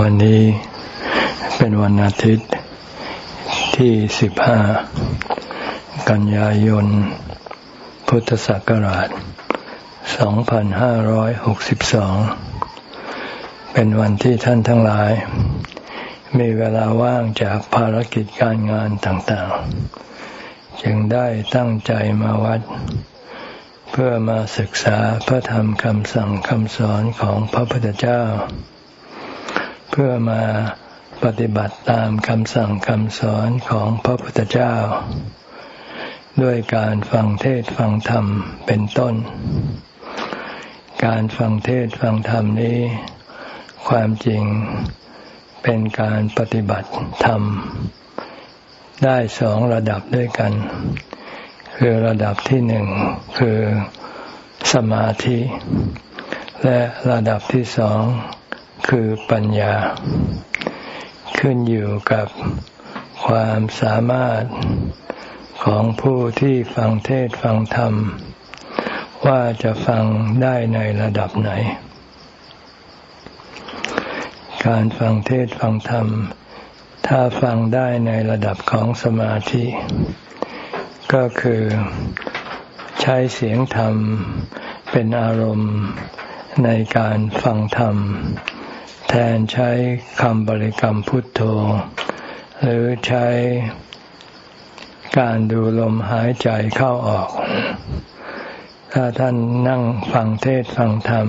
วันนี้เป็นวันอาทิตย์ที่สิบห้ากันยายน พุทธศักราชสองพันห้าร้อยหกสิบสองเป็นวันที่ท่านทั้งหลาย มีเวลาว่างจากภารกิจการงานต่างๆ จึงได้ตั้งใจมาวัด เพื่อมาศึกษาพระธรรมคำสั่งคำสอนของพระพุทธเจ้า เพื่อมาปฏิบัติตามคำสั่งคำสอนของพระพุทธเจ้า ด้วยการฟังเทศฟังธรรมเป็นต้น การฟังเทศฟังธรรมนี้ ความจริงเป็นการปฏิบัติธรรม ได้สองระดับด้วยกัน คือระดับที่หนึ่งคือสมาธิ และระดับที่สอง คือปัญญา ขึ้นอยู่กับความสามารถของผู้ที่ฟังเทศฟังธรรม ว่าจะฟังได้ในระดับไหน การฟังเทศฟังธรรม ถ้าฟังได้ในระดับของสมาธิ ก็คือใช้เสียงธรรมเป็นอารมณ์ในการฟังธรรม แทนใช้คำบริกรรมพุทโธ หรือใช้การดูลมหายใจเข้าออก ถ้าท่านนั่งฟังเทศฟังธรรม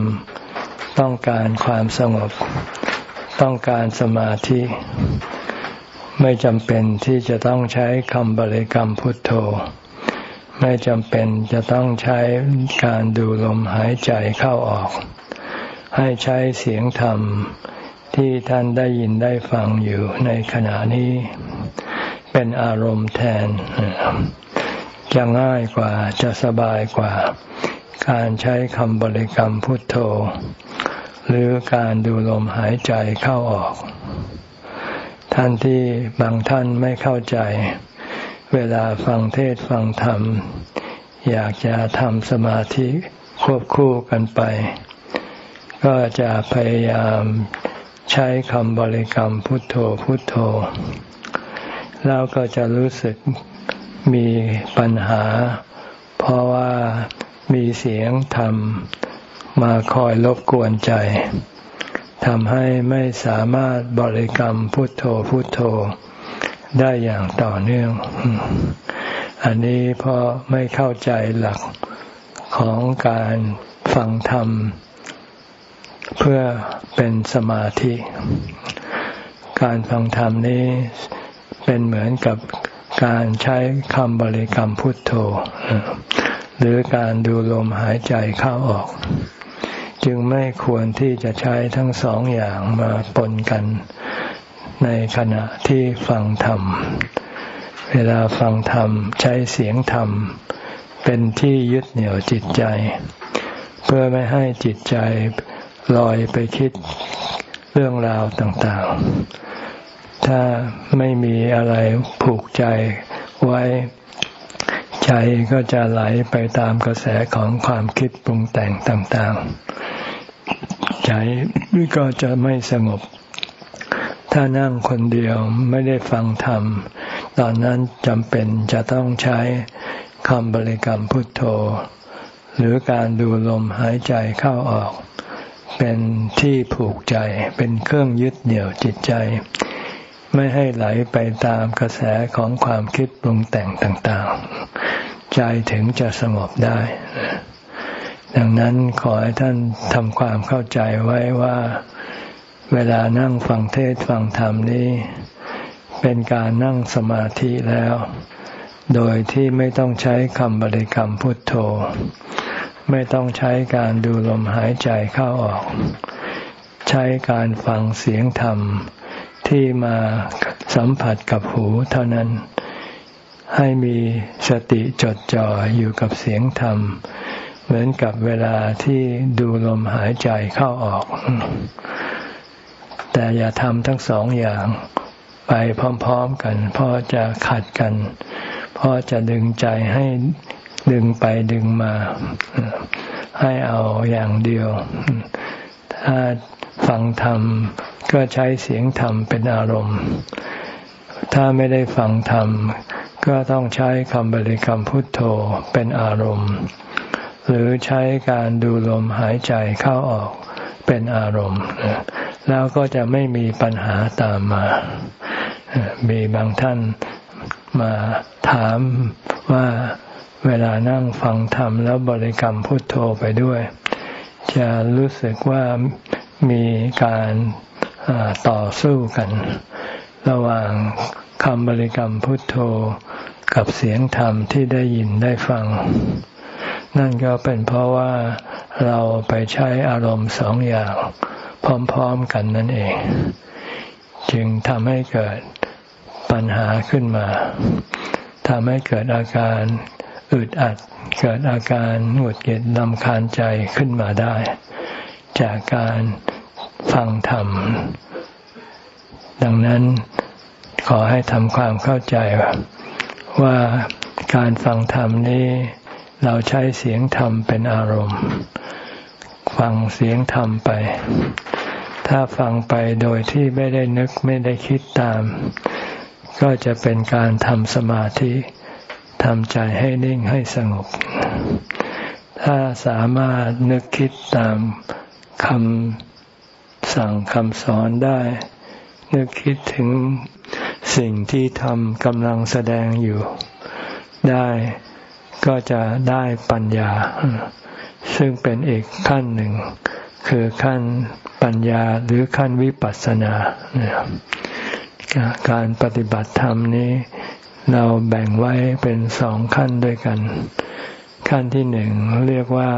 ต้องการความสงบ ต้องการสมาธิ ไม่จำเป็นที่จะต้องใช้คำบริกรรมพุทโธ ไม่จำเป็นจะต้องใช้การดูลมหายใจเข้าออก ให้ใช้เสียงธรรม ที่ท่านได้ยินได้ฟังอยู่ในขณะนี้ เป็นอารมณ์แทน จะง่ายกว่าจะสบายกว่า การใช้คำบริกรรมพุทโธ หรือการดูลมหายใจเข้าออก ท่านที่บางท่านไม่เข้าใจ เวลาฟังเทศฟังธรรม อยากจะทำสมาธิควบคู่กันไป ก็จะพยายามใช้คำบริกรรมพุทโธพุทโธ แล้วก็จะรู้สึกมีปัญหา เพราะว่ามีเสียงธรรมมาคอยรบกวนใจทำให้ไม่สามารถบริกรรมพุทโธพุทโธได้อย่างต่อเนื่อง อันนี้เพราะไม่เข้าใจหลักของการฟังธรรม พื่อเป็นสมาธิ การฟังธรรมนี้เป็นเหมือนกับการใช้คำบริกรรมพุทโธ หรือการดูลมหายใจเข้าออก จึงไม่ควรที่จะใช้ทั้งสองอย่างมาปนกันในขณะที่ฟังธรรม เวลาฟังธรรมใช้เสียงธรรม เป็นที่ยึดเหนี่ยวจิตใจ เพื่อไม่ให้จิตใจ ลอยไปคิดเรื่องราวต่างๆ ถ้าไม่มีอะไรผูกใจไว้ ใจก็จะไหลไปตามกระแสของความคิดปรุงแต่งต่างๆ ใจก็จะไม่สงบ ถ้านั่งคนเดียวไม่ได้ฟังธรรม ตอนนั้นจำเป็นจะต้องใช้คำบริกรรมพุทโธ หรือการดูลมหายใจเข้าออก เป็นที่ผูกใจเป็นเครื่องยึดเหนี่ยวจิตใจ ไม่ให้ไหลไปตามกระแสของความคิดปรุงแต่งต่างๆ ใจถึงจะสงบได้ ดังนั้นขอให้ท่านทำความเข้าใจไว้ว่า เวลานั่งฟังเทศฟังธรรมนี้ เป็นการนั่งสมาธิแล้ว โดยที่ไม่ต้องใช้คำบริกรรมพุทโธ ไม่ต้องใช้การดูลมหายใจเข้าออก ใช้การฟังเสียงธรรมที่มาสัมผัสกับหูเท่านั้น ให้มีสติจดจ่ออยู่กับเสียงธรรม เหมือนกับเวลาที่ดูลมหายใจเข้าออก แต่อย่าทำทั้งสองอย่างไปพร้อม ๆกัน เพราะจะขัดกัน เพราะจะดึงใจให้ ดึงไปดึงมา ให้เอาอย่างเดียว ถ้าฟังธรรมก็ใช้เสียงธรรมเป็นอารมณ์ ถ้าไม่ได้ฟังธรรม ก็ต้องใช้คำบริกรรมพุทโธเป็นอารมณ์ หรือใช้การดูลมหายใจเข้าออกเป็นอารมณ์ แล้วก็จะไม่มีปัญหาตามมา มีบางท่านมาถามว่า เวลานั่งฟังธรรมแล้วบริกรรมพุทโธไปด้วย จะรู้สึกว่ามีการต่อสู้กัน ระหว่างคำบริกรรมพุทโธกับเสียงธรรมที่ได้ยินได้ฟัง นั่นก็เป็นเพราะว่าเราไปใช้อารมณ์สองอย่างพร้อมๆกันนั่นเอง จึงทำให้เกิดปัญหาขึ้นมาทำให้เกิดอาการ อึดอัดเกิดอาการหงุดหงิดลำคาญใจขึ้นมาได้ จากการฟังธรรม ดังนั้นขอให้ทำความเข้าใจว่าการฟังธรรมนี้เราใช้เสียงธรรมเป็นอารมณ์ ฟังเสียงธรรมไป ถ้าฟังไปโดยที่ไม่ได้นึกไม่ได้คิดตาม ก็จะเป็นการทำสมาธิ ทำใจให้นิ่งให้สงบ ถ้าสามารถนึกคิดตามคำสั่งคำสอนได้ นึกคิดถึงสิ่งที่ทำกำลังแสดงอยู่ ได้ก็จะได้ปัญญา ซึ่งเป็นอีกขั้นหนึ่ง คือขั้นปัญญาหรือขั้นวิปัสสนา การปฏิบัติธรรมนี้ เราแบ่งไว้เป็นสองขั้นด้วยกัน ขั้นที่หนึ่งเรียกว่า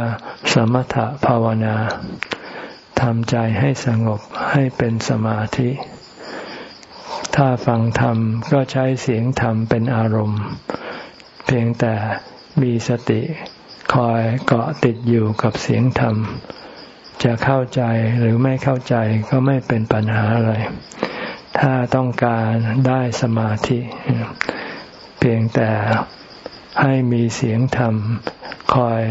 สมถภาวนาทำใจให้สงบให้เป็นสมาธิ ถ้าฟังธรรมก็ใช้เสียงธรรมเป็นอารมณ์ เพียงแต่มีสติคอยเกาะติดอยู่กับเสียงธรรม จะเข้าใจหรือไม่เข้าใจก็ไม่เป็นปัญหาอะไร ถ้าต้องการได้สมาธิ พียงแต่ให้มีเสียงธรรม คอย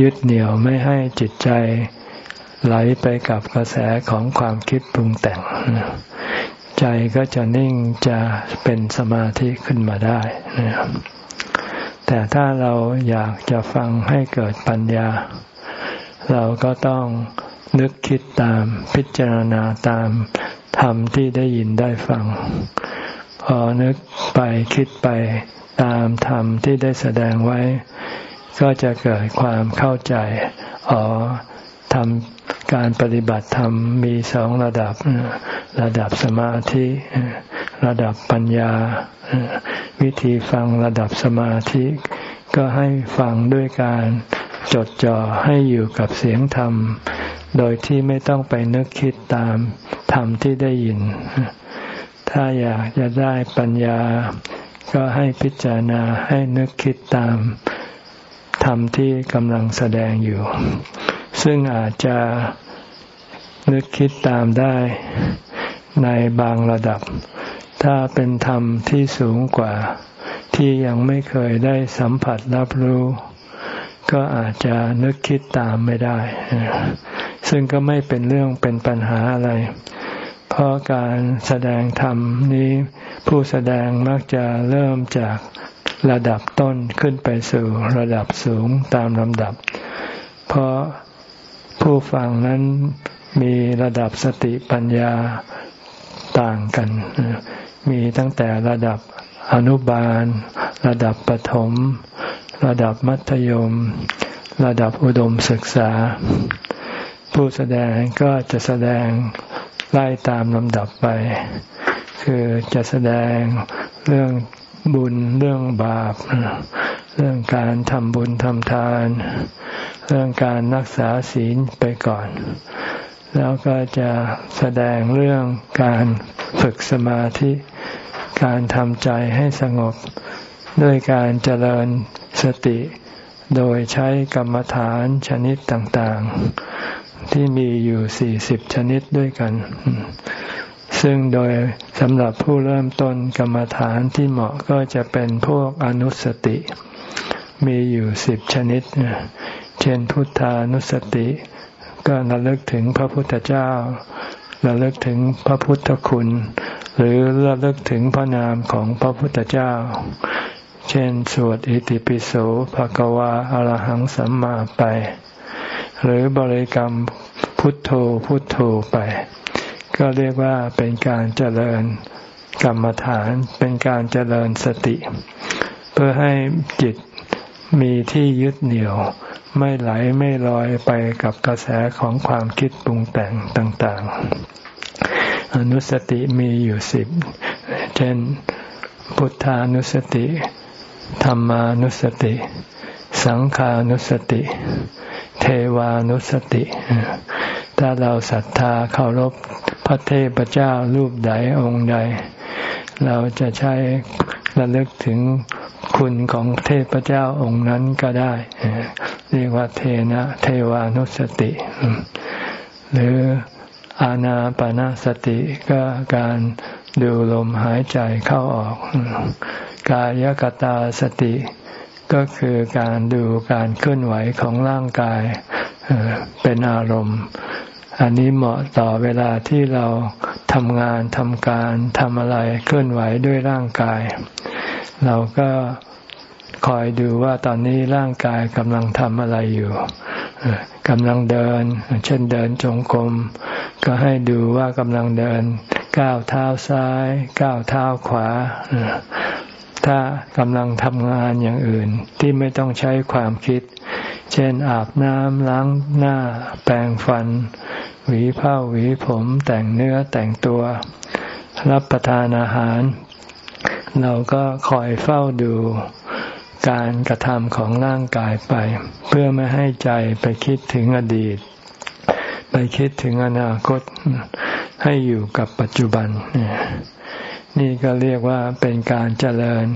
ยึดเหนี่ยวไม่ให้จิตใจไหลไปกับกระแสของความคิดปรุงแต่ง ใจก็จะนิ่งจะเป็นสมาธิขึ้นมาได้แต่ถ้าเราอยากจะฟังให้เกิดปัญญา เราก็ต้องนึกคิดตามพิจารณาตามธรรมที่ได้ยินได้ฟัง พอนึกไปคิดไปตามธรรมที่ได้แสดงไว้ ก็จะเกิดความเข้าใจ อ๋อทำการปฏิบัติธรรมมีสองระดับ ระดับสมาธิ ระดับปัญญา วิธีฟังระดับสมาธิ ก็ให้ฟังด้วยการจดจ่อให้อยู่กับเสียงธรรม โดยที่ไม่ต้องไปนึกคิดตามธรรมที่ได้ยิน ถ้าอยากจะได้ปัญญา ก็ให้พิจารณาให้นึกคิดตามธรรมที่กำลังแสดงอยู่ ซึ่งอาจจะนึกคิดตามได้ในบางระดับ ถ้าเป็นธรรมที่สูงกว่าที่ยังไม่เคยได้สัมผัสรับรู้ ก็อาจจะนึกคิดตามไม่ได้ ซึ่งก็ไม่เป็นเรื่องเป็นปัญหาอะไร เพราะการแสดงธรรมนี้ผู้แสดงมักจะเริ่มจากระดับต้นขึ้นไปสู่ระดับสูงตามลำดับ เพราะผู้ฟังนั้นมีระดับสติปัญญาต่างกัน มีตั้งแต่ระดับอนุบาล ระดับปฐมระดับมัธยม ระดับอุดมศึกษา ผู้แสดงก็จะแสดง ไล่ตามลำดับไป คือจะแสดงเรื่องบุญเรื่องบาป เรื่องการทำบุญทำทาน เรื่องการรักษาศีลไปก่อน แล้วก็จะแสดงเรื่องการฝึกสมาธิการทำใจให้สงบด้วยการเจริญสติ โดยใช้กรรมฐานชนิดต่างๆ ที่มีอยู่สี่สิบชนิดด้วยกัน ซึ่งโดยสำหรับผู้เริ่มต้นกรรมฐานที่เหมาะก็จะเป็นพวกอนุสติ มีอยู่สิบชนิด เช่นพุทธานุสติ ก็ระลึกถึงพระพุทธเจ้าระลึกถึงพระพุทธคุณ หรือระลึกถึงพระนามของพระพุทธเจ้า เช่น สวดอิติปิโสภะกวาอรหังสัมมาไป หรือบริกรรมพุทโธพุทโธไป ก็เรียกว่าเป็นการเจริญกรรมฐานเป็นการเจริญสติ เพื่อให้จิตมีที่ยึดเหนี่ยว ไม่ไหลไม่ลอยไปกับกระแสของความคิดปรุงแต่งต่างๆ อนุสติมีอยู่สิบ เช่น พุทธานุสติ ธรรมานุสติ สังขานุสติ เทวานุสติ ถ้าเราศรัทธาเคารพพระเทพเจ้ารูปใดองค์ใด เราจะใช้ระลึกถึงคุณของเทพเจ้าองค์นั้นก็ได้ เรียกว่าเทนะเทวานุสติ หรืออาณาปณะสติก็การดูลมหายใจเข้าออก กายกตาสติ ก็คือการดูการเคลื่อนไหวของร่างกายเป็นอารมณ์ อันนี้เหมาะต่อเวลาที่เราทำงานทำการทำอะไรเคลื่อนไหวด้วยร่างกาย เราก็คอยดูว่าตอนนี้ร่างกายกำลังทำอะไรอยู่กำลังเดิน เช่นเดินจงกรมก็ให้ดูว่ากำลังเดิน ก้าวเท้าซ้าย ก้าวเท้าขวา ถ้ากำลังทำงานอย่างอื่นที่ไม่ต้องใช้ความคิด เช่นอาบน้ำล้างหน้า แปรงฟัน หวีผ้าหวีผมแต่งเนื้อแต่งตัว รับประทานอาหาร เราก็คอยเฝ้าดูการกระทำของร่างกายไป เพื่อไม่ให้ใจไปคิดถึงอดีต ไปคิดถึงอนาคตให้อยู่กับปัจจุบันนี่ นี่ก็เรียกว่าเป็นการเจริญ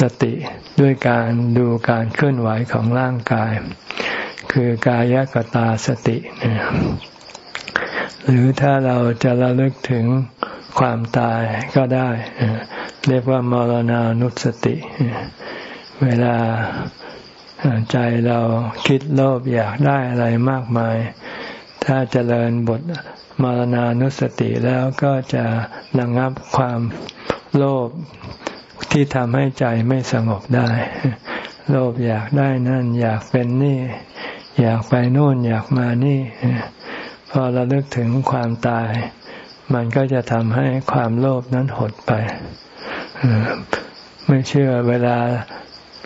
สติด้วยการดูการเคลื่อนไหวของร่างกาย คือกายกตาสติ หรือถ้าเราจะระลึกถึงความตายก็ได้ เรียกว่ามรณานุสติ เวลาใจเราคิดโลภอยากได้อะไรมากมาย ถ้าเจริญบท มรณานุสติแล้วก็จะระงับความโลภที่ทำให้ใจไม่สงบได้ โลภอยากได้นั่น อยากเป็นนี่ อยากไปโน่นอยากมานี่ พอเราเลิกถึงความตาย มันก็จะทำให้ความโลภนั้นหดไป ไม่เชื่อเวลา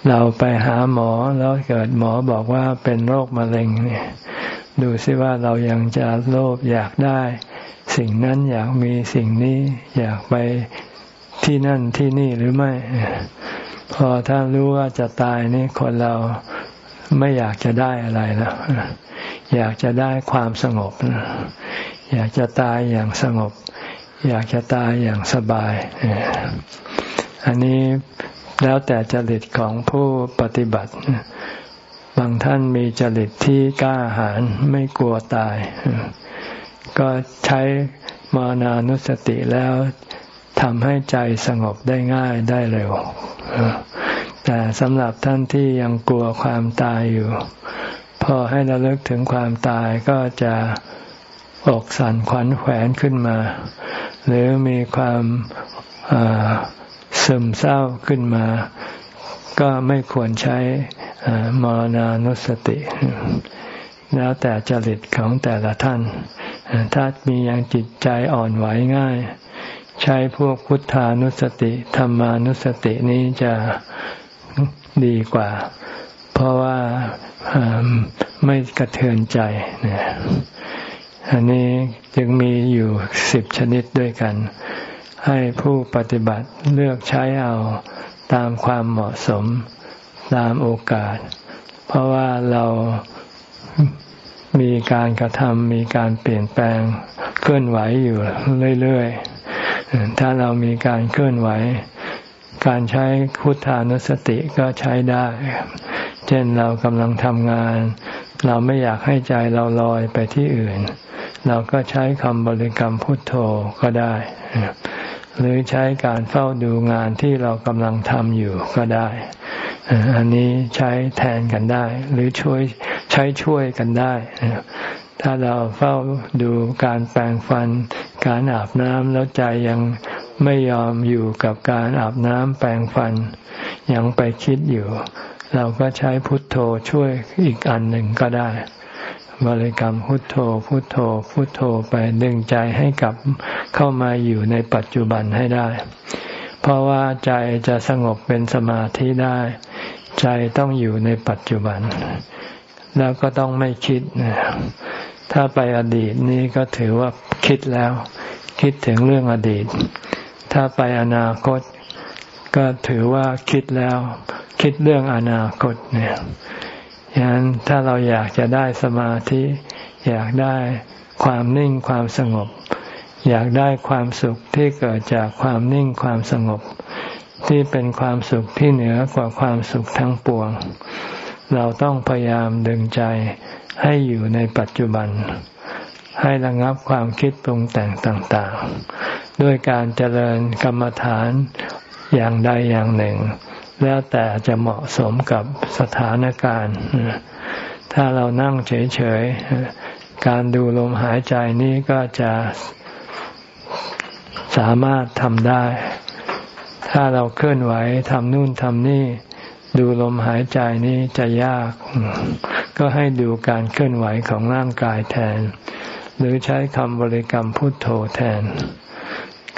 เราไปหาหมอแล้วเกิดหมอบอกว่าเป็นโรคมะเร็งเนี่ย ดูซิว่าเรายังจะโลภอยากได้ สิ่งนั้นอยากมีสิ่งนี้อยากไปที่นั่นที่นี่หรือไม่ พอถ้ารู้ว่าจะตายนี่คนเราไม่อยากจะได้อะไรแล้วอยากจะได้ความสงบ อยากจะตายอย่างสงบ อยากจะตายอย่างสบาย อันนี้แล้วแต่จริตของผู้ปฏิบัติ บางท่านมีจริตที่กล้าหาญไม่กลัวตาย ก็ใช้มานานุสติแล้วทำให้ใจสงบได้ง่ายได้เร็ว แต่สำหรับท่านที่ยังกลัวความตายอยู่ พอให้ระลึกถึงความตายก็จะอกสั่นขวัญแขวนขึ้นมา หรือมีความซึมเศร้าขึ้นมา ก็ไม่ควรใช้ มรณานุสติ แล้วแต่จริตของแต่ละท่าน ถ้ามีอย่างจิตใจอ่อนไหวง่าย ใช้พวกพุทธานุสติธรรมานุสตินี้จะดีกว่า เพราะว่าไม่กระเทือนใจนอันนี้จึงมีอยู่สิบชนิดด้วยกัน ให้ผู้ปฏิบัติเลือกใช้เอาตามความเหมาะสม ตามโอกาส เพราะว่าเรามีการกระทำมีการเปลี่ยนแปลงเคลื่อนไหวอยู่เรื่อยๆ ถ้าเรามีการเคลื่อนไหว การใช้พุทธานุสติก็ใช้ได้ เช่นเรากำลังทำงาน เราไม่อยากให้ใจเราลอยไปที่อื่น เราก็ใช้คำบริกรรมพุทโธก็ได้ หรือใช้การเฝ้าดูงานที่เรากำลังทำอยู่ก็ได้ อันนี้ใช้แทนกันได้ หรือช่วยใช้ช่วยกันได้ ถ้าเราเฝ้าดูการแปรงฟัน การอาบน้ำแล้วใจยังไม่ยอมอยู่กับการอาบน้ำแปรงฟัน ยังไปคิดอยู่ เราก็ใช้พุทโธช่วยอีกอันหนึ่งก็ได้ บริกรรมพุทโธ พุทโธ พุทโธไปดึงใจให้กลับเข้ามาอยู่ในปัจจุบันให้ได้ เพราะว่าใจจะสงบเป็นสมาธิได้ ใจต้องอยู่ในปัจจุบัน แล้วก็ต้องไม่คิด ถ้าไปอดีตนี้ก็ถือว่าคิดแล้ว คิดถึงเรื่องอดีต ถ้าไปอนาคต ก็ถือว่าคิดแล้ว คิดเรื่องอนาคตเนี่ย ฉะนั้นถ้าเราอยากจะได้สมาธิ อยากได้ความนิ่งความสงบ อยากได้ความสุขที่เกิดจากความนิ่งความสงบ ที่เป็นความสุขที่เหนือกว่าความสุขทั้งปวง เราต้องพยายามดึงใจให้อยู่ในปัจจุบัน ให้ระงับความคิดปรุงแต่งต่าง ๆ ด้วยการเจริญกรรมฐานอย่างใดอย่างหนึ่ง แล้วแต่จะเหมาะสมกับสถานการณ์ ถ้าเรานั่งเฉยๆ การดูลมหายใจนี้ก็จะสามารถทำได้ ถ้าเราเคลื่อนไหวทำนู่นทำนี่ ดูลมหายใจนี้จะยาก ก็ให้ดูการเคลื่อนไหวของร่างกายแทน หรือใช้คำบริกรรมพุทโธแทน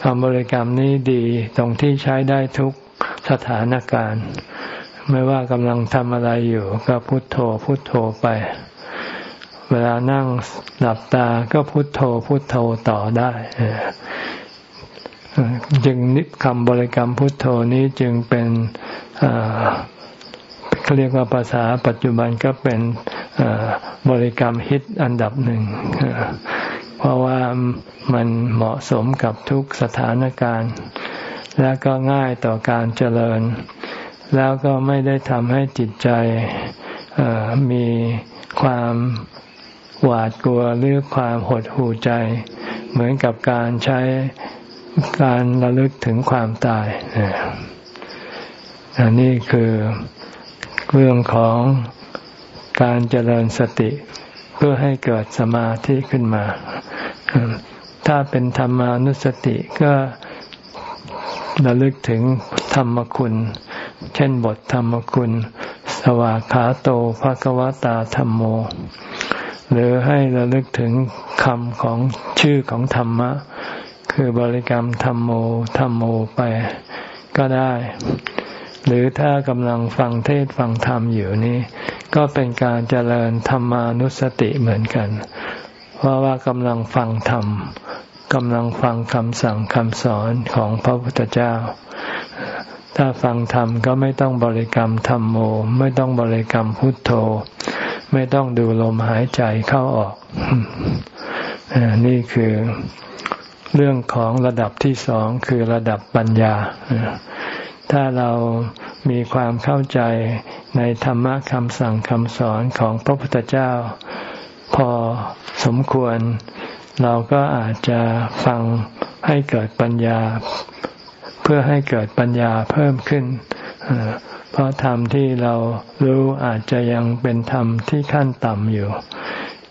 คำบริกรรมนี้ดีตรงที่ใช้ได้ทุก สถานการณ์ ไม่ว่ากำลังทำอะไรอยู่ก็พุทโธพุทโธไป เวลานั่งหลับตาก็พุทโธพุทโธต่อได้จึงนิคำบริกรรมพุทโธนี้จึงเป็นเขาเรียกว่าภาษาปัจจุบันก็เป็นบริกรรมฮิตอันดับหนึ่ง เพราะว่ามันเหมาะสมกับทุกสถานการณ์ และก็ง่ายต่อการเจริญ แล้วก็ไม่ได้ทำให้จิตใจมีความหวาดกลัวหรือความหดหู่ใจ เหมือนกับการใช้การระลึกถึงความตายอันนี้คือเรื่องของการเจริญสติเพื่อให้เกิดสมาธิขึ้นมา ถ้าเป็นธรรมานุสติก็ ระลึกถึงธรรมคุณ เช่นบทธรรมคุณ สวากขาโตภะกวตาธรรมโม หรือให้ระลึกถึงคำของชื่อของธรรมะ คือบริกรรมธรรมโมธรรมโมไปก็ได้ หรือถ้ากำลังฟังเทศฟังธรรมอยู่นี้ก็เป็นการเจริญธรรมานุสติเหมือนกัน เพราะว่ากำลังฟังธรรม กำลังฟังคำสั่งคำสอนของพระพุทธเจ้า ถ้าฟังธรรมก็ไม่ต้องบริกรรมธรรมโม ไม่ต้องบริกรรมพุทโธ ไม่ต้องดูลมหายใจเข้าออก นี่คือเรื่องของระดับที่สองคือระดับปัญญา ถ้าเรามีความเข้าใจในธรรมะคำสั่งคำสอนของพระพุทธเจ้า พอสมควร เราก็อาจจะฟังให้เกิดปัญญา เพื่อให้เกิดปัญญาเพิ่มขึ้น เพราะธรรมที่เรารู้อาจจะยังเป็นธรรมที่ขั้นต่ำอยู่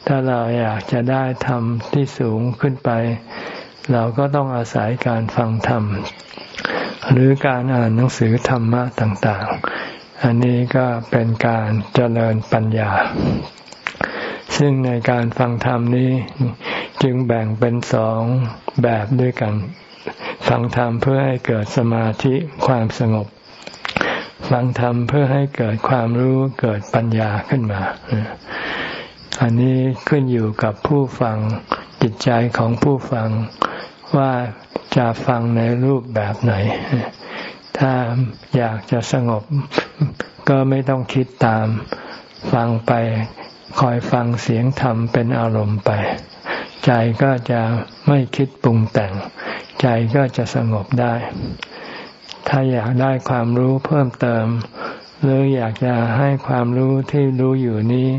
ถ้าเราอยากจะได้ธรรมที่สูงขึ้นไป เราก็ต้องอาศัยการฟังธรรม หรือการอ่านหนังสือธรรมะต่าง ๆ อันนี้ก็เป็นการเจริญปัญญา ซึ่งในการฟังธรรมนี้ จึงแบ่งเป็นสองแบบด้วยกัน ฟังธรรมเพื่อให้เกิดสมาธิความสงบ ฟังธรรมเพื่อให้เกิดความรู้เกิดปัญญาขึ้นมา อันนี้ขึ้นอยู่กับผู้ฟังจิตใจของผู้ฟังว่าจะฟังในรูปแบบไหน ถ้าอยากจะสงบก็ไม่ต้องคิดตาม ฟังไป คอยฟังเสียงธรรมเป็นอารมณ์ไป ใจก็จะไม่คิดปรุงแต่ง ใจก็จะสงบได้ ถ้าอยากได้ความรู้เพิ่มเติม หรืออยากจะให้ความรู้ที่รู้อยู่นี้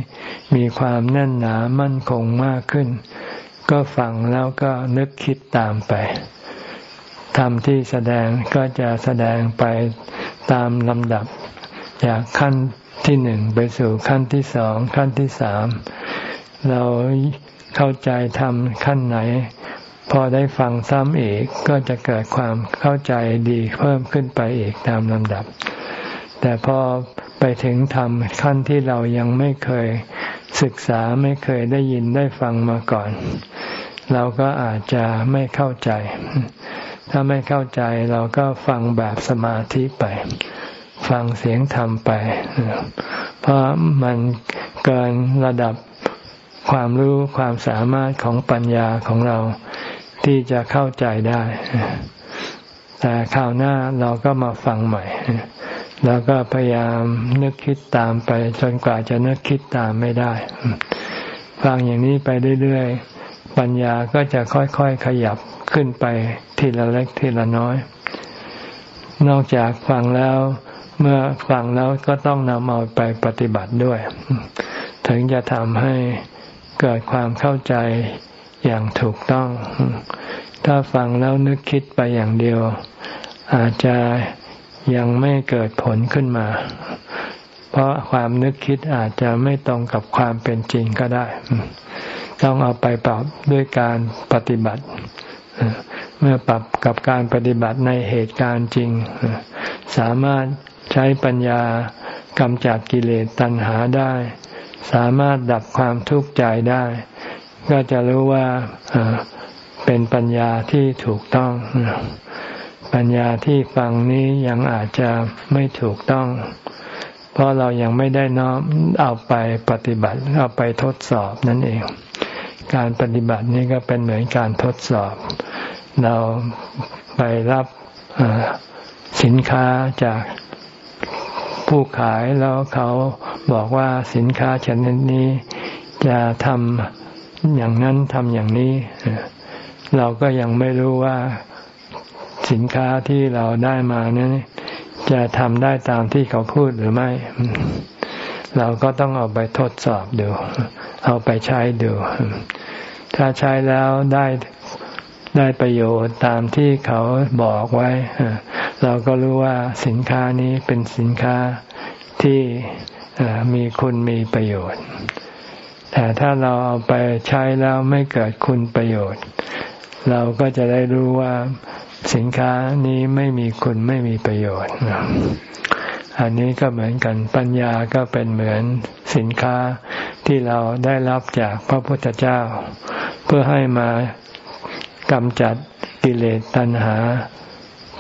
มีความแน่นหนามั่นคงมากขึ้น ก็ฟังแล้วก็นึกคิดตามไปธรรมที่แสดงก็จะแสดงไปตามลำดับจากขั้น ที่หนึ่งไปสู่ขั้นที่สองขั้นที่สามเราเข้าใจทำขั้นไหน พอได้ฟังซ้ำอีกก็จะเกิดความเข้าใจดีเพิ่มขึ้นไปอีกตามลำดับ แต่พอไปถึงทำขั้นที่เรายังไม่เคยศึกษาไม่เคยได้ยินได้ฟังมาก่อน เราก็อาจจะไม่เข้าใจ ถ้าไม่เข้าใจเราก็ฟังแบบสมาธิไป ฟังเสียงธรรมไป เพราะมันเกินระดับความรู้ความสามารถของปัญญาของเราที่จะเข้าใจได้ แต่คราวหน้าเราก็มาฟังใหม่ แล้วก็พยายามนึกคิดตามไป จนกว่าจะนึกคิดตามไม่ได้ ฟังอย่างนี้ไปเรื่อยๆ ปัญญาก็จะค่อยๆขยับขึ้นไปทีละเล็กทีละน้อย นอกจากฟังแล้ว เมื่อฟังแล้วก็ต้องนำเอาไปปฏิบัติด้วย ถึงจะทำให้เกิดความเข้าใจอย่างถูกต้อง ถ้าฟังแล้วนึกคิดไปอย่างเดียว อาจจะยังไม่เกิดผลขึ้นมา เพราะความนึกคิดอาจจะไม่ตรงกับความเป็นจริงก็ได้ ต้องเอาไปปรับด้วยการปฏิบัติ เมื่อปรับกับการปฏิบัติในเหตุการณ์จริง สามารถ ใช้ปัญญากำจัดกิเลสตัณหาได้ สามารถดับความทุกข์ใจได้ ก็จะรู้ว่าเป็นปัญญาที่ถูกต้อง ปัญญาที่ฟังนี้ยังอาจจะไม่ถูกต้อง เพราะเรายังไม่ได้น้อมเอาไปปฏิบัติเอาไปทดสอบนั่นเอง การปฏิบัตินี้ก็เป็นเหมือนการทดสอบ เราไปรับสินค้าจาก ผู้ขายแล้วเขาบอกว่าสินค้าชนิดนี้จะทำอย่างนั้นทำอย่างนี้ เราก็ยังไม่รู้ว่าสินค้าที่เราได้มานั้นจะทำได้ตามที่เขาพูดหรือไม่ เราก็ต้องเอาไปทดสอบดู เอาไปใช้ดู ถ้าใช้แล้วได้ได้ประโยชน์ตามที่เขาบอกไว้ เราก็รู้ว่าสินค้านี้เป็นสินค้าที่มีคุณมีประโยชน์ แต่ถ้าเราเอาไปใช้แล้วไม่เกิดคุณประโยชน์ เราก็จะได้รู้ว่าสินค้านี้ไม่มีคุณไม่มีประโยชน์ อันนี้ก็เหมือนกันปัญญาก็เป็นเหมือนสินค้าที่เราได้รับจากพระพุทธเจ้า เพื่อให้มากำจัดกิเลสตัณหา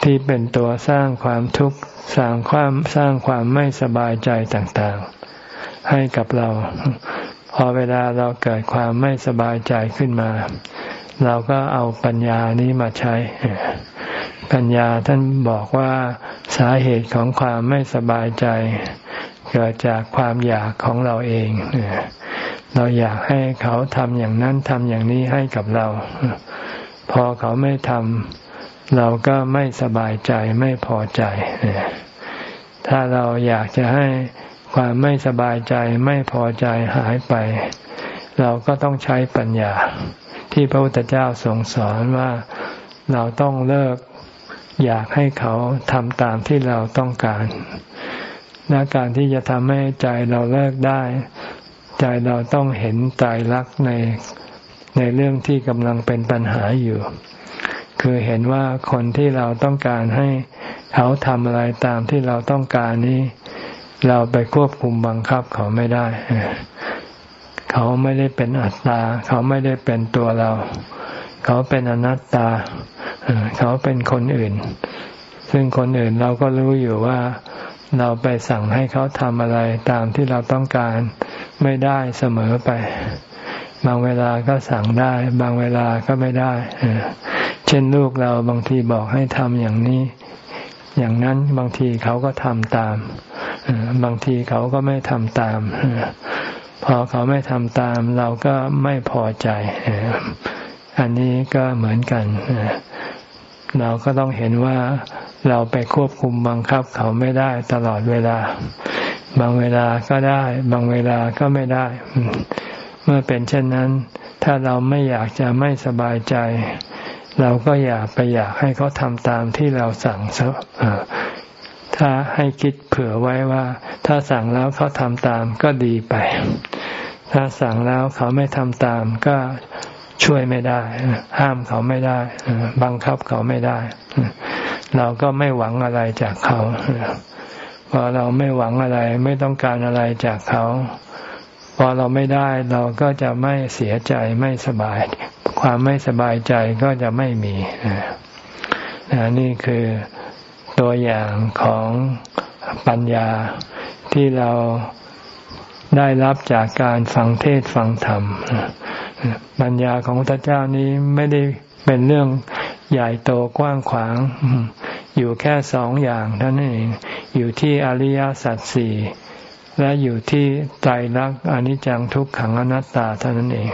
ที่เป็นตัวสร้างความทุกข์สร้างความสร้างความไม่สบายใจต่างๆ ให้กับเรา พอเวลาเราเกิดความไม่สบายใจขึ้นมา เราก็เอาปัญญานี้มาใช้ ปัญญาท่านบอกว่าสาเหตุของความไม่สบายใจ เกิดจากความอยากของเราเองเราอยากให้เขาทำอย่างนั้นทำอย่างนี้ให้กับเรา พอเขาไม่ทำ เราก็ไม่สบายใจไม่พอใจ ถ้าเราอยากจะให้ความไม่สบายใจไม่พอใจหายไป เราก็ต้องใช้ปัญญา ที่พระพุทธเจ้าทรงสอนว่าเราต้องเลิกอยากให้เขาทำตามที่เราต้องการและการที่จะทำให้ใจเราเลิกได้ ใจเราต้องเห็นใจรักในในเรื่องที่กำลังเป็นปัญหาอยู่ คือเห็นว่าคนที่เราต้องการให้เขาทำอะไรตามที่เราต้องการนี้ เราไปควบคุมบังคับเขาไม่ได้ เขาไม่ได้เป็นอัตตา เขาไม่ได้เป็นตัวเรา เขาเป็นอนัตตา เขาเป็นคนอื่น ซึ่งคนอื่นเราก็รู้อยู่ว่าเราไปสั่งให้เขาทำอะไรตามที่เราต้องการไม่ได้เสมอไป บางเวลาก็สั่งได้ บางเวลาก็ไม่ได้ เช่นลูกเราบางทีบอกให้ทำอย่างนี้ อย่างนั้นบางทีเขาก็ทำตาม บางทีเขาก็ไม่ทำตาม พอเขาไม่ทำตาม เราก็ไม่พอใจ อันนี้ก็เหมือนกัน เราก็ต้องเห็นว่าเราไปควบคุมบังคับเขาไม่ได้ตลอดเวลา บางเวลาก็ได้ บางเวลาก็ไม่ได้ เมื่อเป็นเช่นนั้น ถ้าเราไม่อยากจะไม่สบายใจ เราก็อย่าไปอยากให้เขาทำตามที่เราสั่งถ้าให้คิดเผื่อไว้ว่า ถ้าสั่งแล้วเขาทำตามก็ดีไป ถ้าสั่งแล้วเขาไม่ทำตามก็ช่วยไม่ได้ ห้ามเขาไม่ได้บังคับเขาไม่ได้ เราก็ไม่หวังอะไรจากเขาพอเราไม่หวังอะไรไม่ต้องการอะไรจากเขา พอเราไม่ได้เราก็จะไม่เสียใจไม่สบาย ความไม่สบายใจก็จะไม่มีนี่คือตัวอย่างของปัญญาที่เราได้รับจากการฟังเทศฟังธรรม ปัญญาของพระเจ้านี้ไม่ได้เป็นเรื่องใหญ่โตกว้างขวาง อยู่แค่สองอย่างเท่านั้นเอง อยู่ที่อริยสัจสี่และอยู่ที่ไตรลักอนิจจังทุกขังอนัตตาเท่านั้นเอง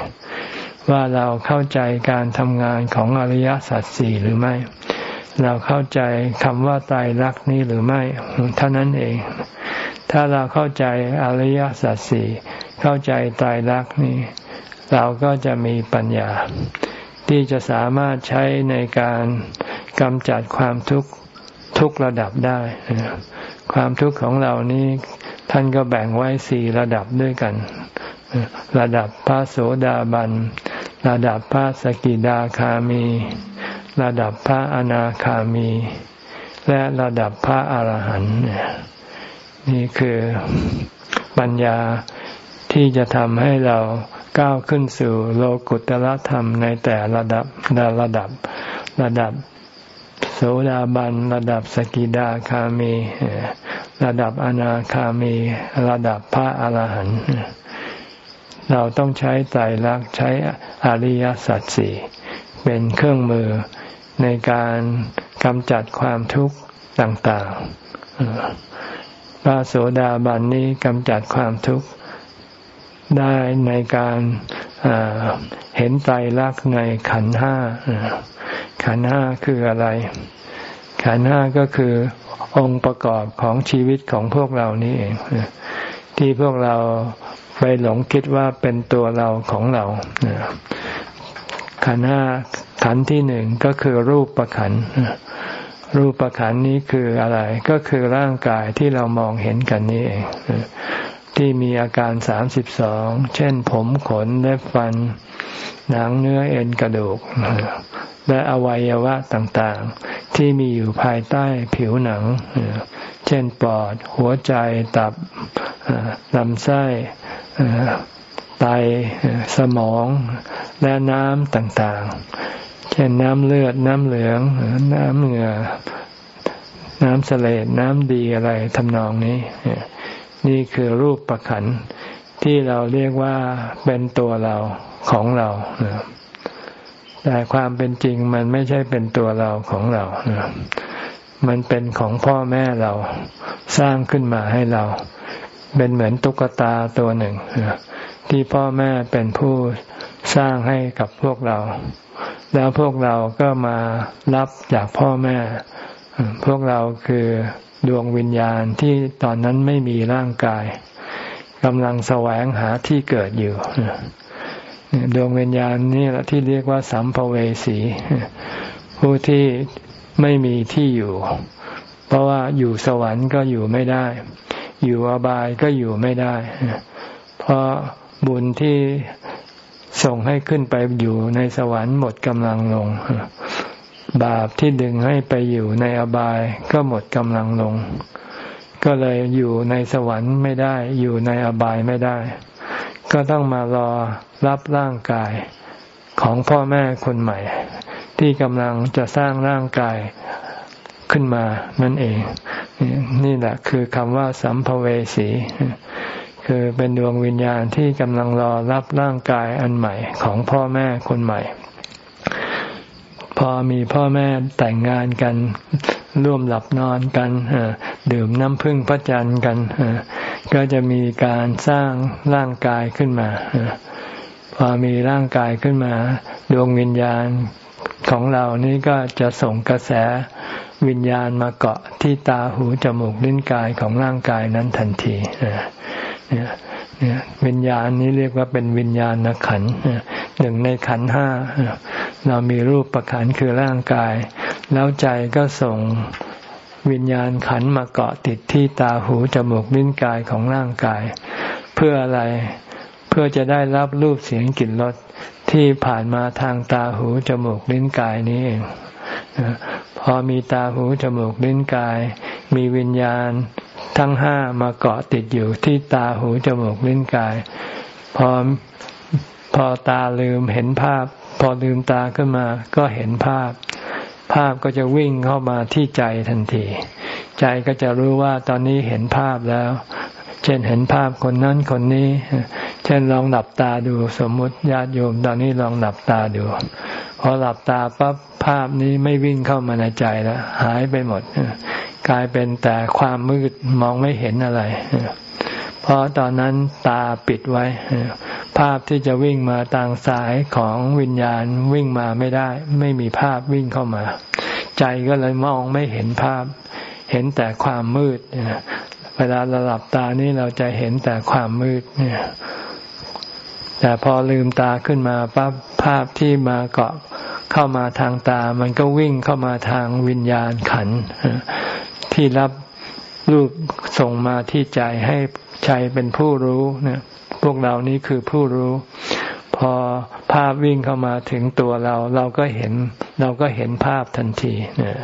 ว่าเราเข้าใจการทำงานของอริยสัจสี่หรือไม่ เราเข้าใจคำว่าไตรลักนี้หรือไม่ เท่านั้นเอง ถ้าเราเข้าใจอริยสัจสี่เข้าใจไตรลักนี้ เราก็จะมีปัญญา ที่จะสามารถใช้ในการกำจัดความทุกข์ทุกระดับได้ ความทุกข์ของเรานี้ท่านก็แบ่งไว้สี่ระดับด้วยกัน ระดับพระโสดาบัน ระดับพระสกิดาคามี ระดับพระอนาคามี และระดับพระอรหันต์นี่คือปัญญาที่จะทำให้เราก้าวขึ้นสู่โลกุตละธรรมในแต่ระดับระดับระดับโสดาบันระดับสกิดาคามี ระดับอนาคามี ระดับพระอรหันต์ เราต้องใช้ไตรลักษณ์ใช้อริยสัจสี่เป็นเครื่องมือในการกำจัดความทุกข์ต่างๆพระโสดาบันนี้กำจัดความทุกข์ได้ในการเห็นไตรลักษณ์ในขันห้า ขันห้าคืออะไร ขันห้าก็คือองค์ประกอบของชีวิตของพวกเรานี่เองที่พวกเรา ไปหลงคิดว่าเป็นตัวเราของเราขันห้าขันที่หนึ่งก็คือรูปประขันรูปประขันนี้คืออะไร ก็คือร่างกายที่เรามองเห็นกันนี้เองที่มีอาการสามสิบสองเช่นผมขนเล็บฟัน หนังเนื้อเอ็นกระดูก และอวัยวะต่างๆ ที่มีอยู่ภายใต้ผิวหนัง เช่นปอด หัวใจตับลำไส้ ไตสมองและน้ำต่างๆ เช่นน้ำเลือดน้ำเหลือง น้ำเหงื่อ น้ำเสลดน้ำดีอะไรทำนองนี้ นี่คือรูปประขันที่เราเรียกว่าเป็นตัวเราของเรา แต่ความเป็นจริงมันไม่ใช่เป็นตัวเราของเรา มันเป็นของพ่อแม่เราสร้างขึ้นมาให้เรา เป็นเหมือนตุ๊กตาตัวหนึ่งที่พ่อแม่เป็นผู้สร้างให้กับพวกเรา แล้วพวกเราก็มารับจากพ่อแม่ พวกเราคือดวงวิญญาณที่ตอนนั้นไม่มีร่างกายกำลังแสวงหาที่เกิดอยู่ดวงวิญญาณนี่แหละที่เรียกว่าสัมภเวสีผู้ที่ไม่มีที่อยู่ เพราะว่าอยู่สวรรค์ก็อยู่ไม่ได้ อยู่อบายก็อยู่ไม่ได้ เพราะบุญที่ส่งให้ขึ้นไปอยู่ในสวรรค์หมดกำลังลง บาปที่ดึงให้ไปอยู่ในอบายก็หมดกำลังลง ก็เลยอยู่ในสวรรค์ไม่ได้ อยู่ในอบายไม่ได้ ก็ต้องมารอรับร่างกายของพ่อแม่คนใหม่ ที่กำลังจะสร้างร่างกาย ขึ้นมานั่นเอง นี่แหละคือคำว่าสัมภเวสี คือเป็นดวงวิญญาณที่กำลังรอรับร่างกายอันใหม่ของพ่อแม่คนใหม่ พอมีพ่อแม่แต่งงานกันร่วมหลับนอนกันดื่มน้ำพึ่งพระจันทร์กันก็จะมีการสร้างร่างกายขึ้นมาพอมีร่างกายขึ้นมา ดวงวิญญาณของเรานี่ก็จะส่งกระแส วิญญาณมาเกาะที่ตาหูจมูกลิ้นกายของร่างกายนั้นทันทีเนี่ยวิญญาณนี้เรียกว่าเป็นวิญญาณขันหนึ่งในขันห้าเรามีรูปประขันคือร่างกาย แล้วใจก็ส่งวิญญาณขันมาเกาะติดที่ตาหูจมูกลิ้นกายของร่างกาย เพื่ออะไรเพื่อจะได้รับรูปเสียงกลิ่นรสที่ผ่านมาทางตาหูจมูกลิ้นกายนี้เอง พอมีตาหูจมูกลิ้นกาย มีวิญญาณทั้งห้ามาเกาะติดอยู่ที่ตาหูจมูกลิ้นกาย พอพอตาลืมเห็นภาพ พอลืมตาขึ้นมาก็เห็นภาพ ภาพก็จะวิ่งเข้ามาที่ใจทันที ใจก็จะรู้ว่าตอนนี้เห็นภาพแล้ว เช่นเห็นภาพคนนั้นคนนี้ เช่นลองหลับตาดูสมมติญาติโยมตอนนี้ลองหลับตาดู พอหลับตาปั๊บภาพนี้ไม่วิ่งเข้ามาในใจแล้วหายไปหมดกลายเป็นแต่ความมืดมองไม่เห็นอะไรเพราะตอนนั้นตาปิดไว้ ภาพที่จะวิ่งมาทางสายของวิญญาณวิ่งมาไม่ได้ ไม่มีภาพวิ่งเข้ามา ใจก็เลยมองไม่เห็นภาพ เห็นแต่ความมืดเวลาเราหลับตานี่เราจะเห็นแต่ความมืดเนี่ย แต่พอลืมตาขึ้นมาปั๊บภาพที่มาเกาะเข้ามาทางตา มันก็วิ่งเข้ามาทางวิญญาณขันที่รับรูปส่งมาที่ใจให้ใจเป็นผู้รู้เนี่ยพวกเรานี้คือผู้รู้ พอภาพวิ่งเข้ามาถึงตัวเรา เราก็เห็น เราก็เห็นภาพทันทีเนี่ย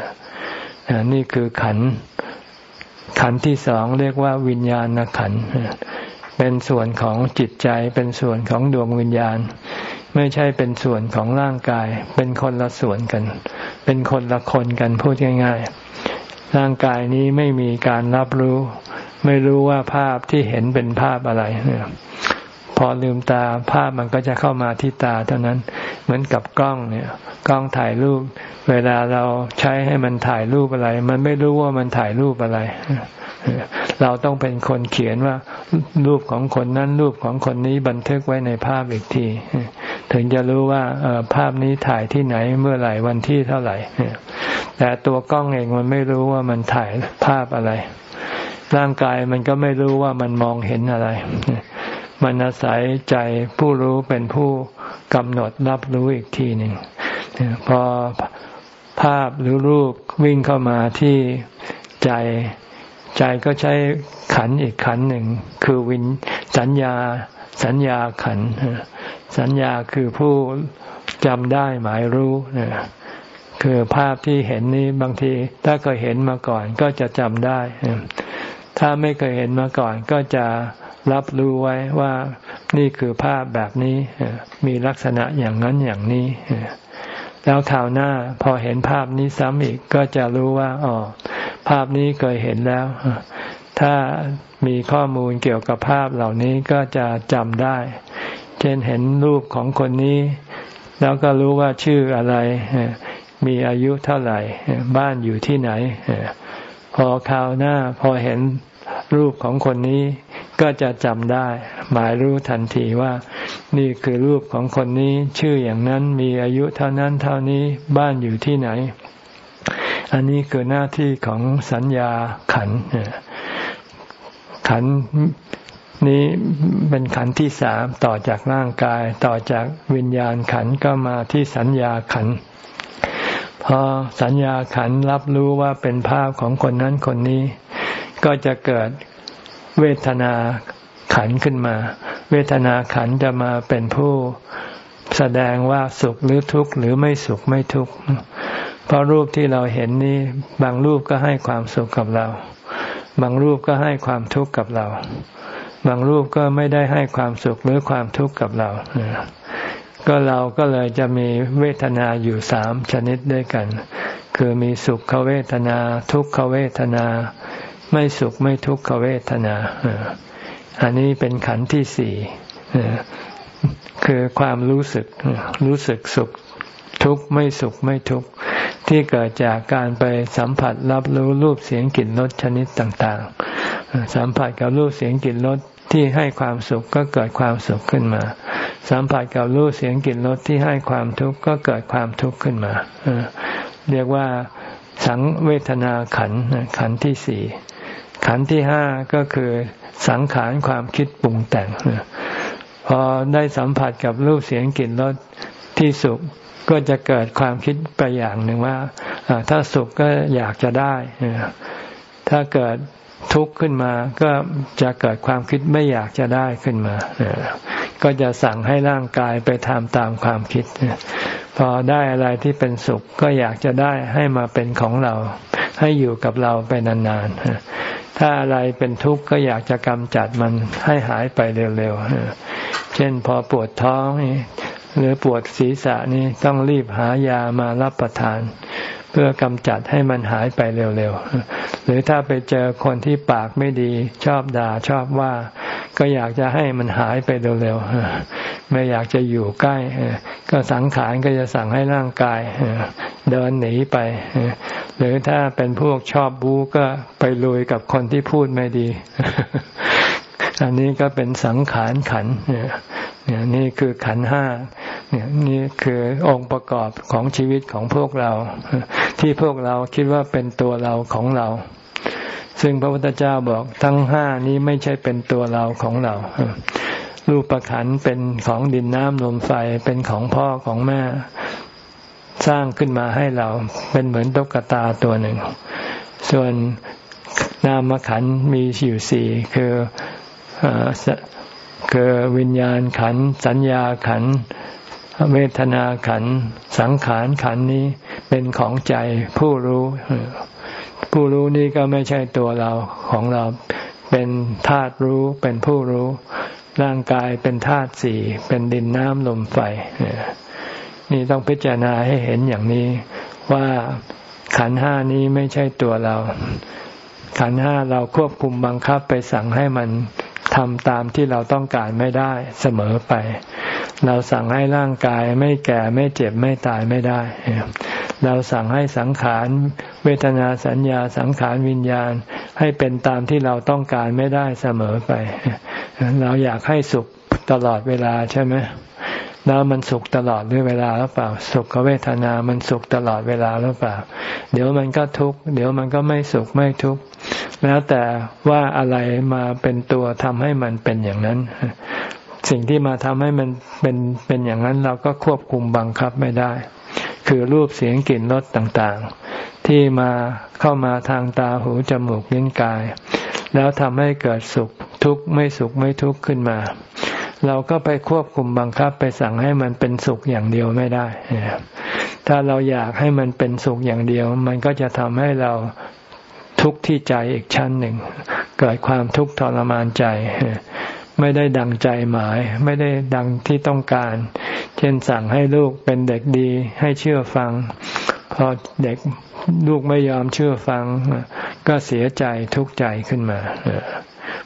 นี่คือขัน ขันที่สองเรียกว่าวิญญาณขัน เป็นส่วนของจิตใจเป็นส่วนของดวงวิญญาณ ไม่ใช่เป็นส่วนของร่างกาย เป็นคนละส่วนกัน เป็นคนละคนกันพูดง่ายๆ ร่างกายนี้ไม่มีการรับรู้ ไม่รู้ว่าภาพที่เห็นเป็นภาพอะไรเนี่ยพอลืมตาภาพมันก็จะเข้ามาที่ตาเท่านั้นเหมือนกับกล้องเนี่ย กล้องถ่ายรูป เวลาเราใช้ให้มันถ่ายรูปอะไร มันไม่รู้ว่ามันถ่ายรูปอะไร เราต้องเป็นคนเขียนว่า รูปของคนนั้น รูปของคนนี้บันทึกไว้ในภาพอีกที ถึงจะรู้ว่าภาพนี้ถ่ายที่ไหนเมื่อไหร่วันที่เท่าไหร่ แต่ตัวกล้องเองมันไม่รู้ว่ามันถ่ายภาพอะไร ร่างกายมันก็ไม่รู้ว่ามันมองเห็นอะไรมันอาศัยใจผู้รู้เป็นผู้กำหนดรับรู้อีกทีหนึ่งพอภาพหรือรูปวิ่งเข้ามาที่ใจ ใจก็ใช้ขันอีกขันหนึ่ง คือวินสัญญา สัญญาขัน สัญญาคือผู้จำได้หมายรู้คือภาพที่เห็นนี้บางที ถ้าเคยเห็นมาก่อนก็จะจำได้ ถ้าไม่เคยเห็นมาก่อนก็จะรับรู้ไว้ว่านี่คือภาพแบบนี้มีลักษณะอย่างนั้นอย่างนี้ แล้วข่าวหน้าพอเห็นภาพนี้ซ้ำอีกก็จะรู้ว่าอ๋อ ภาพนี้เคยเห็นแล้ว ถ้ามีข้อมูลเกี่ยวกับภาพเหล่านี้ก็จะจำได้ เช่นเห็นรูปของคนนี้ แล้วก็รู้ว่าชื่ออะไร มีอายุเท่าไหร่ บ้านอยู่ที่ไหน พอคราวหน้าพอเห็นรูปของคนนี้ก็จะจำได้ หมายรู้ทันทีว่า นี่คือรูปของคนนี้ ชื่ออย่างนั้นมีอายุเท่านั้นเท่านี้บ้านอยู่ที่ไหน อันนี้คือหน้าที่ของสัญญาขัน ขันนี้เป็นขันที่สามต่อจากร่างกาย ต่อจากวิญญาณขันก็มาที่สัญญาขันพอสัญญาขันรับรู้ว่าเป็นภาพของคนนั้นคนนี้ ก็จะเกิดเวทนาขันขึ้นมา เวทนาขันจะมาเป็นผู้แสดงว่าสุขหรือทุกข์หรือไม่สุขไม่ทุกข์ เพราะรูปที่เราเห็นนี้บางรูปก็ให้ความสุขกับเรา บางรูปก็ให้ความทุกข์กับเรา บางรูปก็ไม่ได้ให้ความสุขหรือความทุกข์กับเรา ก็เราก็เลยจะมีเวทนาอยู่สามชนิดด้วยกัน คือมีสุขเวทนา ทุกขเวทนา ไม่สุขไม่ทุกขเวทนา อันนี้เป็นขันธ์ที่สี่คือความรู้สึกรู้สึกสุข ทุกข์ไม่สุขไม่ทุกข์ที่เกิดจากการไปสัมผัสรับรู้รูปเสียงกลิ่นรสชนิดต่างๆ สัมผัสกับรูปเสียงกลิ่นรสที่ให้ความสุขก็เกิดความสุขขึ้นมา สัมผัสกับรูปเสียงกลิ่นรสที่ให้ความทุกข์ก็เกิดความทุกข์ขึ้นมา เรียกว่าสังเวทนาขันขันที่สี่ขันที่ห้าก็คือสังขารความคิดปรุงแต่งพอได้สัมผัสกับรูปเสียงกลิ่นรสที่สุข ก็จะเกิดความคิดไปอย่างหนึ่งว่าถ้าสุขก็อยากจะได้ ถ้าเกิดทุกข์ขึ้นมาก็จะเกิดความคิดไม่อยากจะได้ขึ้นมา ก็จะสั่งให้ร่างกายไปทำตามความคิด พอได้อะไรที่เป็นสุขก็อยากจะได้ให้มาเป็นของเรา ให้อยู่กับเราไปนานๆ ถ้าอะไรเป็นทุกข์ก็อยากจะกำจัดมันให้หายไปเร็วๆ เช่นพอปวดท้อง หรือปวดศีรษะนี่ต้องรีบหายามารับประทาน เพื่อกำจัดให้มันหายไปเร็วๆ หรือถ้าไปเจอคนที่ปากไม่ดี ชอบด่าชอบว่า ก็อยากจะให้มันหายไปเร็วๆไม่อยากจะอยู่ใกล้ ก็สังขารก็จะสั่งให้ร่างกายเดินหนีไป หรือถ้าเป็นพวกชอบบู๊ก็ไปลุยกับคนที่พูดไม่ดี อันนี้ก็เป็นสังขารขันเนี่ยนี่คือขันห้าเนี่ยนี่คือองค์ประกอบของชีวิตของพวกเรา ที่พวกเราคิดว่าเป็นตัวเราของเรา ซึ่งพระพุทธเจ้าบอกทั้งห้านี้ไม่ใช่เป็นตัวเราของเรารูปขันเป็นของดินน้ำลมไฟเป็นของพ่อของแม่ สร้างขึ้นมาให้เราเป็นเหมือนตุ๊กตาตัวหนึ่ง ส่วนนามขันมีอยู่สี่คือ คือวิญญาณขัน สัญญาขัน เวทนาขัน สังขารขันนี้เป็นของใจผู้รู้ ผู้รู้นี้ก็ไม่ใช่ตัวเราของเราเป็นธาตุรู้เป็นผู้รู้ ร่างกายเป็นธาตุสี่เป็นดินน้ำลมไฟนี่ต้องพิจารณาให้เห็นอย่างนี้ว่าขันห้านี้ไม่ใช่ตัวเรา ขันห้าเราควบคุมบังคับไปสั่งให้มัน ทำตามที่เราต้องการไม่ได้เสมอไป เราสั่งให้ร่างกายไม่แก่ไม่เจ็บไม่ตายไม่ได้ เราสั่งให้สังขารเวทนาสัญญาสังขารวิญญาณให้เป็นตามที่เราต้องการไม่ได้เสมอไป เราอยากให้สุขตลอดเวลาใช่ไหม แล้วมันสุขตลอดด้วยเวลาหรือเปล่า สุขเวทนามันสุขตลอดเวลาหรือเปล่า เดี๋ยวมันก็ทุกข์เดี๋ยวมันก็ไม่สุขไม่ทุกข์แล้วแต่ว่าอะไรมาเป็นตัวทำให้มันเป็นอย่างนั้น สิ่งที่มาทำให้มันเป็นเป็นอย่างนั้นเราก็ควบคุมบังคับไม่ได้ คือรูปเสียงกลิ่นรสต่างๆ ที่มาเข้ามาทางตาหูจมูกลิ้นกาย แล้วทำให้เกิดสุขทุกข์ไม่สุขไม่ทุกข์ขึ้นมา เราก็ไปควบคุมบังคับไปสั่งให้มันเป็นสุขอย่างเดียวไม่ได้ ถ้าเราอยากให้มันเป็นสุขอย่างเดียว มันก็จะทำให้เราทุกข์ที่ใจอีกชั้นหนึ่ง เกิดความทุกข์ทรมานใจ ไม่ได้ดังใจหมาย ไม่ได้ดังที่ต้องการ เช่นสั่งให้ลูกเป็นเด็กดี ให้เชื่อฟัง พอเด็กลูกไม่ยอมเชื่อฟัง ก็เสียใจทุกข์ใจขึ้นมา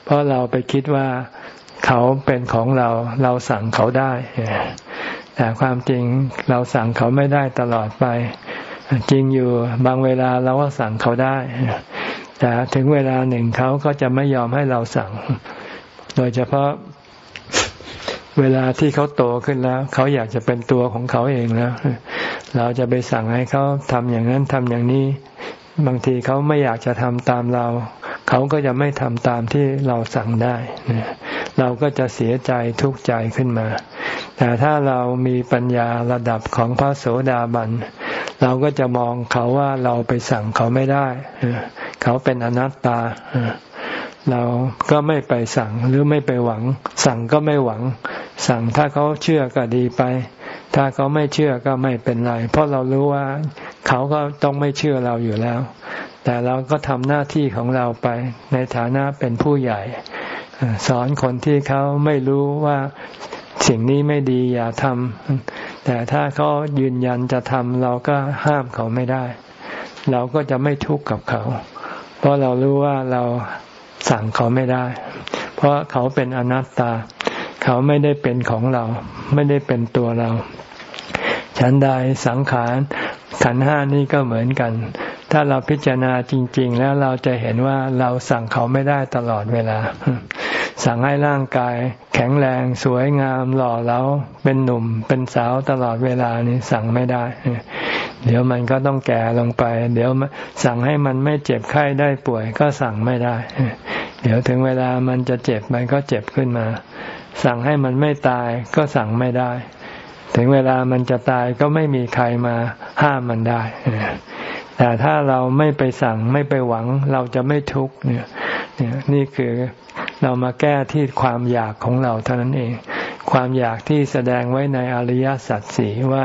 เพราะเราไปคิดว่า เขาเป็นของเราเราสั่งเขาได้ แต่ความจริงเราสั่งเขาไม่ได้ตลอดไป จริงอยู่บางเวลาเราก็สั่งเขาได้ แต่ถึงเวลาหนึ่งเขาก็จะไม่ยอมให้เราสั่ง โดยเฉพาะเวลาที่เขาโตขึ้นแล้ว เขาอยากจะเป็นตัวของเขาเองแล้ว เราจะไปสั่งให้เขาทำอย่างนั้นทำอย่างนี้ บางทีเขาไม่อยากจะทำตามเรา เขาก็จะไม่ทำตามที่เราสั่งได้เราก็จะเสียใจทุกข์ใจขึ้นมา แต่ถ้าเรามีปัญญาระดับของพระโสดาบัน เราก็จะมองเขาว่าเราไปสั่งเขาไม่ได้ เขาเป็นอนัตตา เราก็ไม่ไปสั่งหรือไม่ไปหวัง สั่งก็ไม่หวัง สั่งถ้าเขาเชื่อก็ดีไป ถ้าเขาไม่เชื่อก็ไม่เป็นไร เพราะเรารู้ว่าเขาก็ต้องไม่เชื่อเราอยู่แล้ว แต่เราก็ทำหน้าที่ของเราไปในฐานะเป็นผู้ใหญ่ สอนคนที่เขาไม่รู้ว่าสิ่งนี้ไม่ดีอย่าทำแต่ถ้าเขายืนยันจะทำเราก็ห้ามเขาไม่ได้ เราก็จะไม่ทุกข์กับเขา เพราะเรารู้ว่าเราสั่งเขาไม่ได้ เพราะเขาเป็นอนัตตา เขาไม่ได้เป็นของเรา ไม่ได้เป็นตัวเรา ฉันใดสังขารขันห้านี่ก็เหมือนกัน ถ้าเราพิจารณาจริง ๆ แล้วเราจะเห็นว่าเราสั่งเขาไม่ได้ตลอดเวลา สั่งให้ร่างกาย แข็งแรง สวยงาม หล่อเหลาเป็นหนุ่ม เป็นสาวตลอดเวลานี่สั่งไม่ได้ เดี๋ยวมันก็ต้องแก่ลงไป เดี๋ยวสั่งให้มันไม่เจ็บไข้ได้ป่วย ก็สั่งไม่ได้ เดี๋ยวถึงเวลามันจะเจ็บมันก็เจ็บขึ้นมา สั่งให้มันไม่ตายก็สั่งไม่ได้ ถึงเวลามันจะตายก็ไม่มีใครมาห้ามมันได้ แต่ถ้าเราไม่ไปสั่งไม่ไปหวัง เราจะไม่ทุกข์เนี่ยนี่คือเรามาแก้ที่ความอยากของเราเท่านั้นเอง ความอยากที่แสดงไว้ในอริยสัจสี่ว่า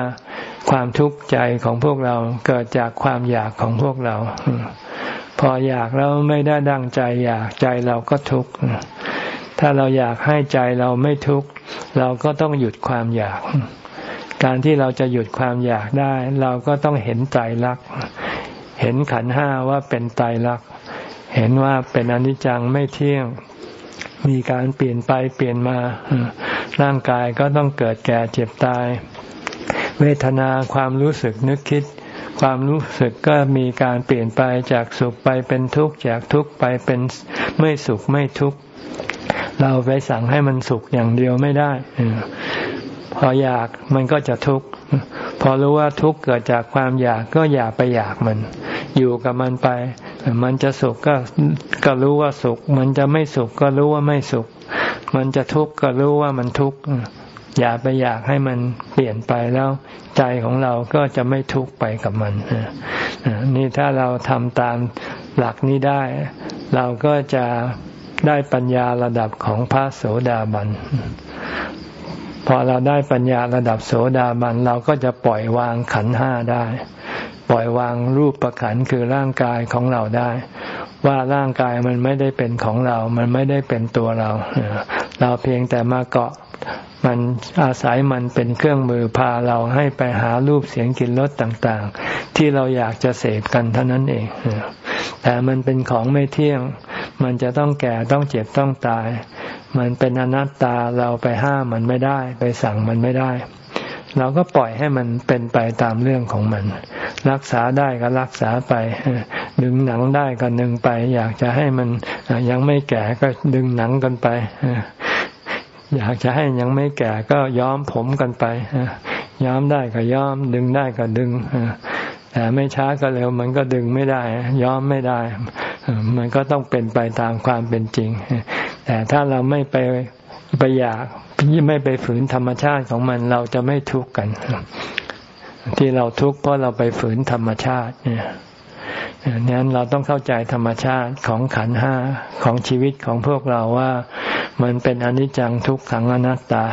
ความทุกข์ใจของพวกเราเกิดจากความอยากของพวกเรา พออยากแล้วไม่ได้ดังใจอยากใจเราก็ทุกข์ถ้าเราอยากให้ใจเราไม่ทุกข์เราก็ต้องหยุดความอยาก การที่เราจะหยุดความอยากได้ เราก็ต้องเห็นใจรัก เห็นขันห้าว่าเป็นไตรลักษณ์เห็นว่าเป็นอนิจจังไม่เที่ยง มีการเปลี่ยนไปเปลี่ยนมา ร่างกายก็ต้องเกิดแก่เจ็บตาย เวทนาความรู้สึกนึกคิด ความรู้สึกก็มีการเปลี่ยนไปจากสุขไปเป็นทุกข์จากทุกข์ไปเป็นไม่สุขไม่ทุกข์เราไปสั่งให้มันสุขอย่างเดียวไม่ได้พออยากมันก็จะทุกข์ พอรู้ว่าทุกข์เกิดจากความอยากก็อย่าไปอยากมัน อยู่กับมันไป มันจะสุขก็ก็รู้ว่าสุข มันจะไม่สุขก็รู้ว่าไม่สุข มันจะทุกข์ก็รู้ว่ามันทุกข์อย่าไปอยากให้มันเปลี่ยนไปแล้วใจของเราก็จะไม่ทุกข์ไปกับมันนี่ถ้าเราทำตามหลักนี้ได้ เราก็จะได้ปัญญาระดับของพระโสดาบัน พอเราได้ปัญญาระดับโสดาบันเราก็จะปล่อยวางขันห้าได้ ปล่อยวางรูปประขันคือร่างกายของเราได้ ว่าร่างกายมันไม่ได้เป็นของเรา มันไม่ได้เป็นตัวเรา เราเพียงแต่มาเกาะมันอาศัยมันเป็นเครื่องมือพาเราให้ไปหารูปเสียงกลิ่นรสต่างๆ ที่เราอยากจะเสพกันเท่านั้นเอง แต่มันเป็นของไม่เที่ยง มันจะต้องแก่ต้องเจ็บต้องตาย มันเป็นอนัตตาเราไปห้ามมันไม่ได้ ไปสั่งมันไม่ได้ เราก็ปล่อยให้มันเป็นไปตามเรื่องของมัน รักษาได้ก็รักษาไป ดึงหนังได้ก็ดึงไป อยากจะให้มันยังไม่แก่ก็ดึงหนังกันไปอยากจะให้ยังไม่แก่ก็ย้อมผมกันไปย้อมได้ก็ย้อม ดึงได้ก็ดึงแต่ไม่ช้าก็เร็วมันก็ดึงไม่ได้ ย้อมไม่ได้ มันก็ต้องเป็นไปตามความเป็นจริง แต่ถ้าเราไม่ไปไปอยากไม่ไปฝืนธรรมชาติของมันเราจะไม่ทุกข์กัน ที่เราทุกข์เพราะเราไปฝืนธรรมชาติเนี่ยนั้นเราต้องเข้าใจธรรมชาติของขันห้าของชีวิตของพวกเราว่ามันเป็นอนิจจังทุกขังอนัตตา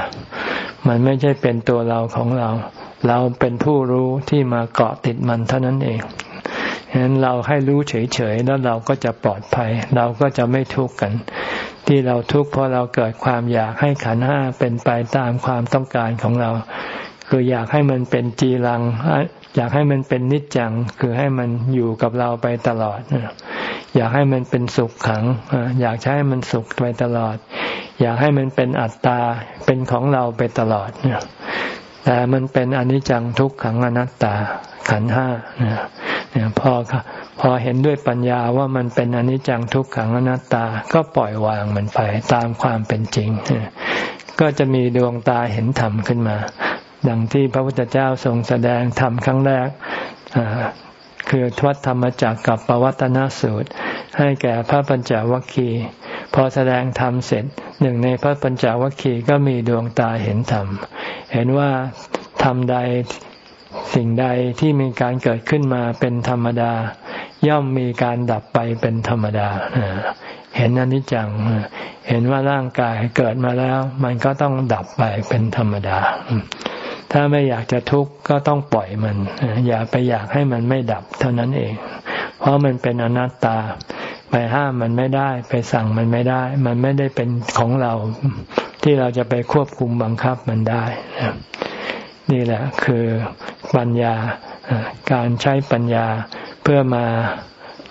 มันไม่ใช่เป็นตัวเราของเรา เราเป็นผู้รู้ที่มาเกาะติดมันเท่านั้นเองฉะนั้นเราให้รู้เฉยๆแล้วเราก็จะปลอดภัย เราก็จะไม่ทุกข์กัน ที่เราทุกข์เพราะเราเกิดความอยากให้ขันห้าเป็นไปตามความต้องการของเรา คืออยากให้มันเป็นจีรัง อยากให้มันเป็นนิจจัง คือให้มันอยู่กับเราไปตลอด อยากให้มันเป็นสุขขัง อยากให้มันสุขไปตลอด อยากให้มันเป็นอัตตา เป็นของเราไปตลอดแต่มันเป็นอนิจจังทุกขังอนัตตาขันห้าพอ พอเห็นด้วยปัญญาว่ามันเป็นอนิจจังทุกขังอนัตตาก็ปล่อยวางมันไปตามความเป็นจริง ก็จะมีดวงตาเห็นธรรมขึ้นมา ดังที่พระพุทธเจ้าทรงแสดงธรรมครั้งแรกคือทวัตธรรมจักกับปวัตนสูตร ให้แก่พระปัญจวัคคีย์พอแสดงธรรมเสร็จหนึ่งในพระปัญจวัคคีย์ก็มีดวงตาเห็นธรรม เห็นว่าธรรมใด สิ่งใดที่มีการเกิดขึ้นมาเป็นธรรมดา ย่อมมีการดับไปเป็นธรรมดา เห็นอนิจจัง เห็นว่าร่างกายเกิดมาแล้ว มันก็ต้องดับไปเป็นธรรมดา ถ้าไม่อยากจะทุกข์ก็ต้องปล่อยมัน อย่าไปอยากให้มันไม่ดับเท่านั้นเอง เพราะมันเป็นอนัตตา ไปห้ามมันไม่ได้ ไปสั่งมันไม่ได้ มันไม่ได้เป็นของเราที่เราจะไปควบคุมบังคับมันได้ นี่แหละคือปัญญาการใช้ปัญญาเพื่อมา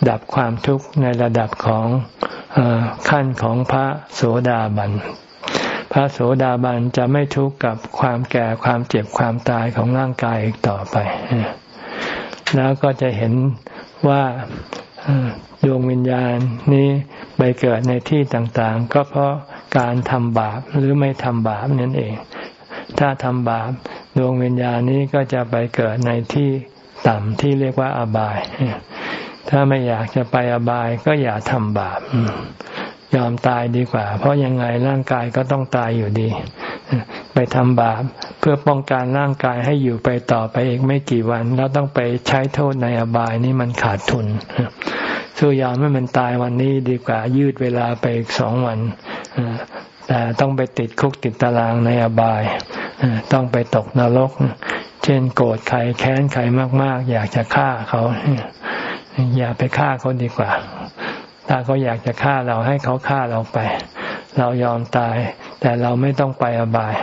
ดับความทุกข์ในระดับของอขั้นของพระโสดาบัน พระโสดาบันจะไม่ทุกข์กับความแก่ความเจ็บความตายของร่างกายอีกต่อไป แล้วก็จะเห็นว่าดวงวิญญาณนี้ไปเกิดในที่ต่างๆ ก็เพราะการทำบาปหรือไม่ทำบาปนั่นเอง ถ้าทำบาป ดวงวิญญาณนี้ก็จะไปเกิดในที่ต่ำที่เรียกว่าอบาย ถ้าไม่อยากจะไปอบายก็อย่าทำบาปยอมตายดีกว่า เพราะยังไงร่างกายก็ต้องตายอยู่ดี ไปทำบาปเพื่อป้องกันร่างกายให้อยู่ไปต่อไปอีกไม่กี่วัน แล้วต้องไปใช้โทษในอบายนี่มันขาดทุนสู้ยอมให้มันตายวันนี้ดีกว่ายืดเวลาไปอีกสองวัน แต่ต้องไปติดคุกติดตารางในอบาย ต้องไปตกนรก เช่นโกรธใครแค้นใครมาก ๆ อยากจะฆ่าเขา อย่าไปฆ่าเขาดีกว่า ถ้าเขาอยากจะฆ่าเราให้เขาฆ่าเราไป เรายอมตาย แต่เราไม่ต้องไปอบาย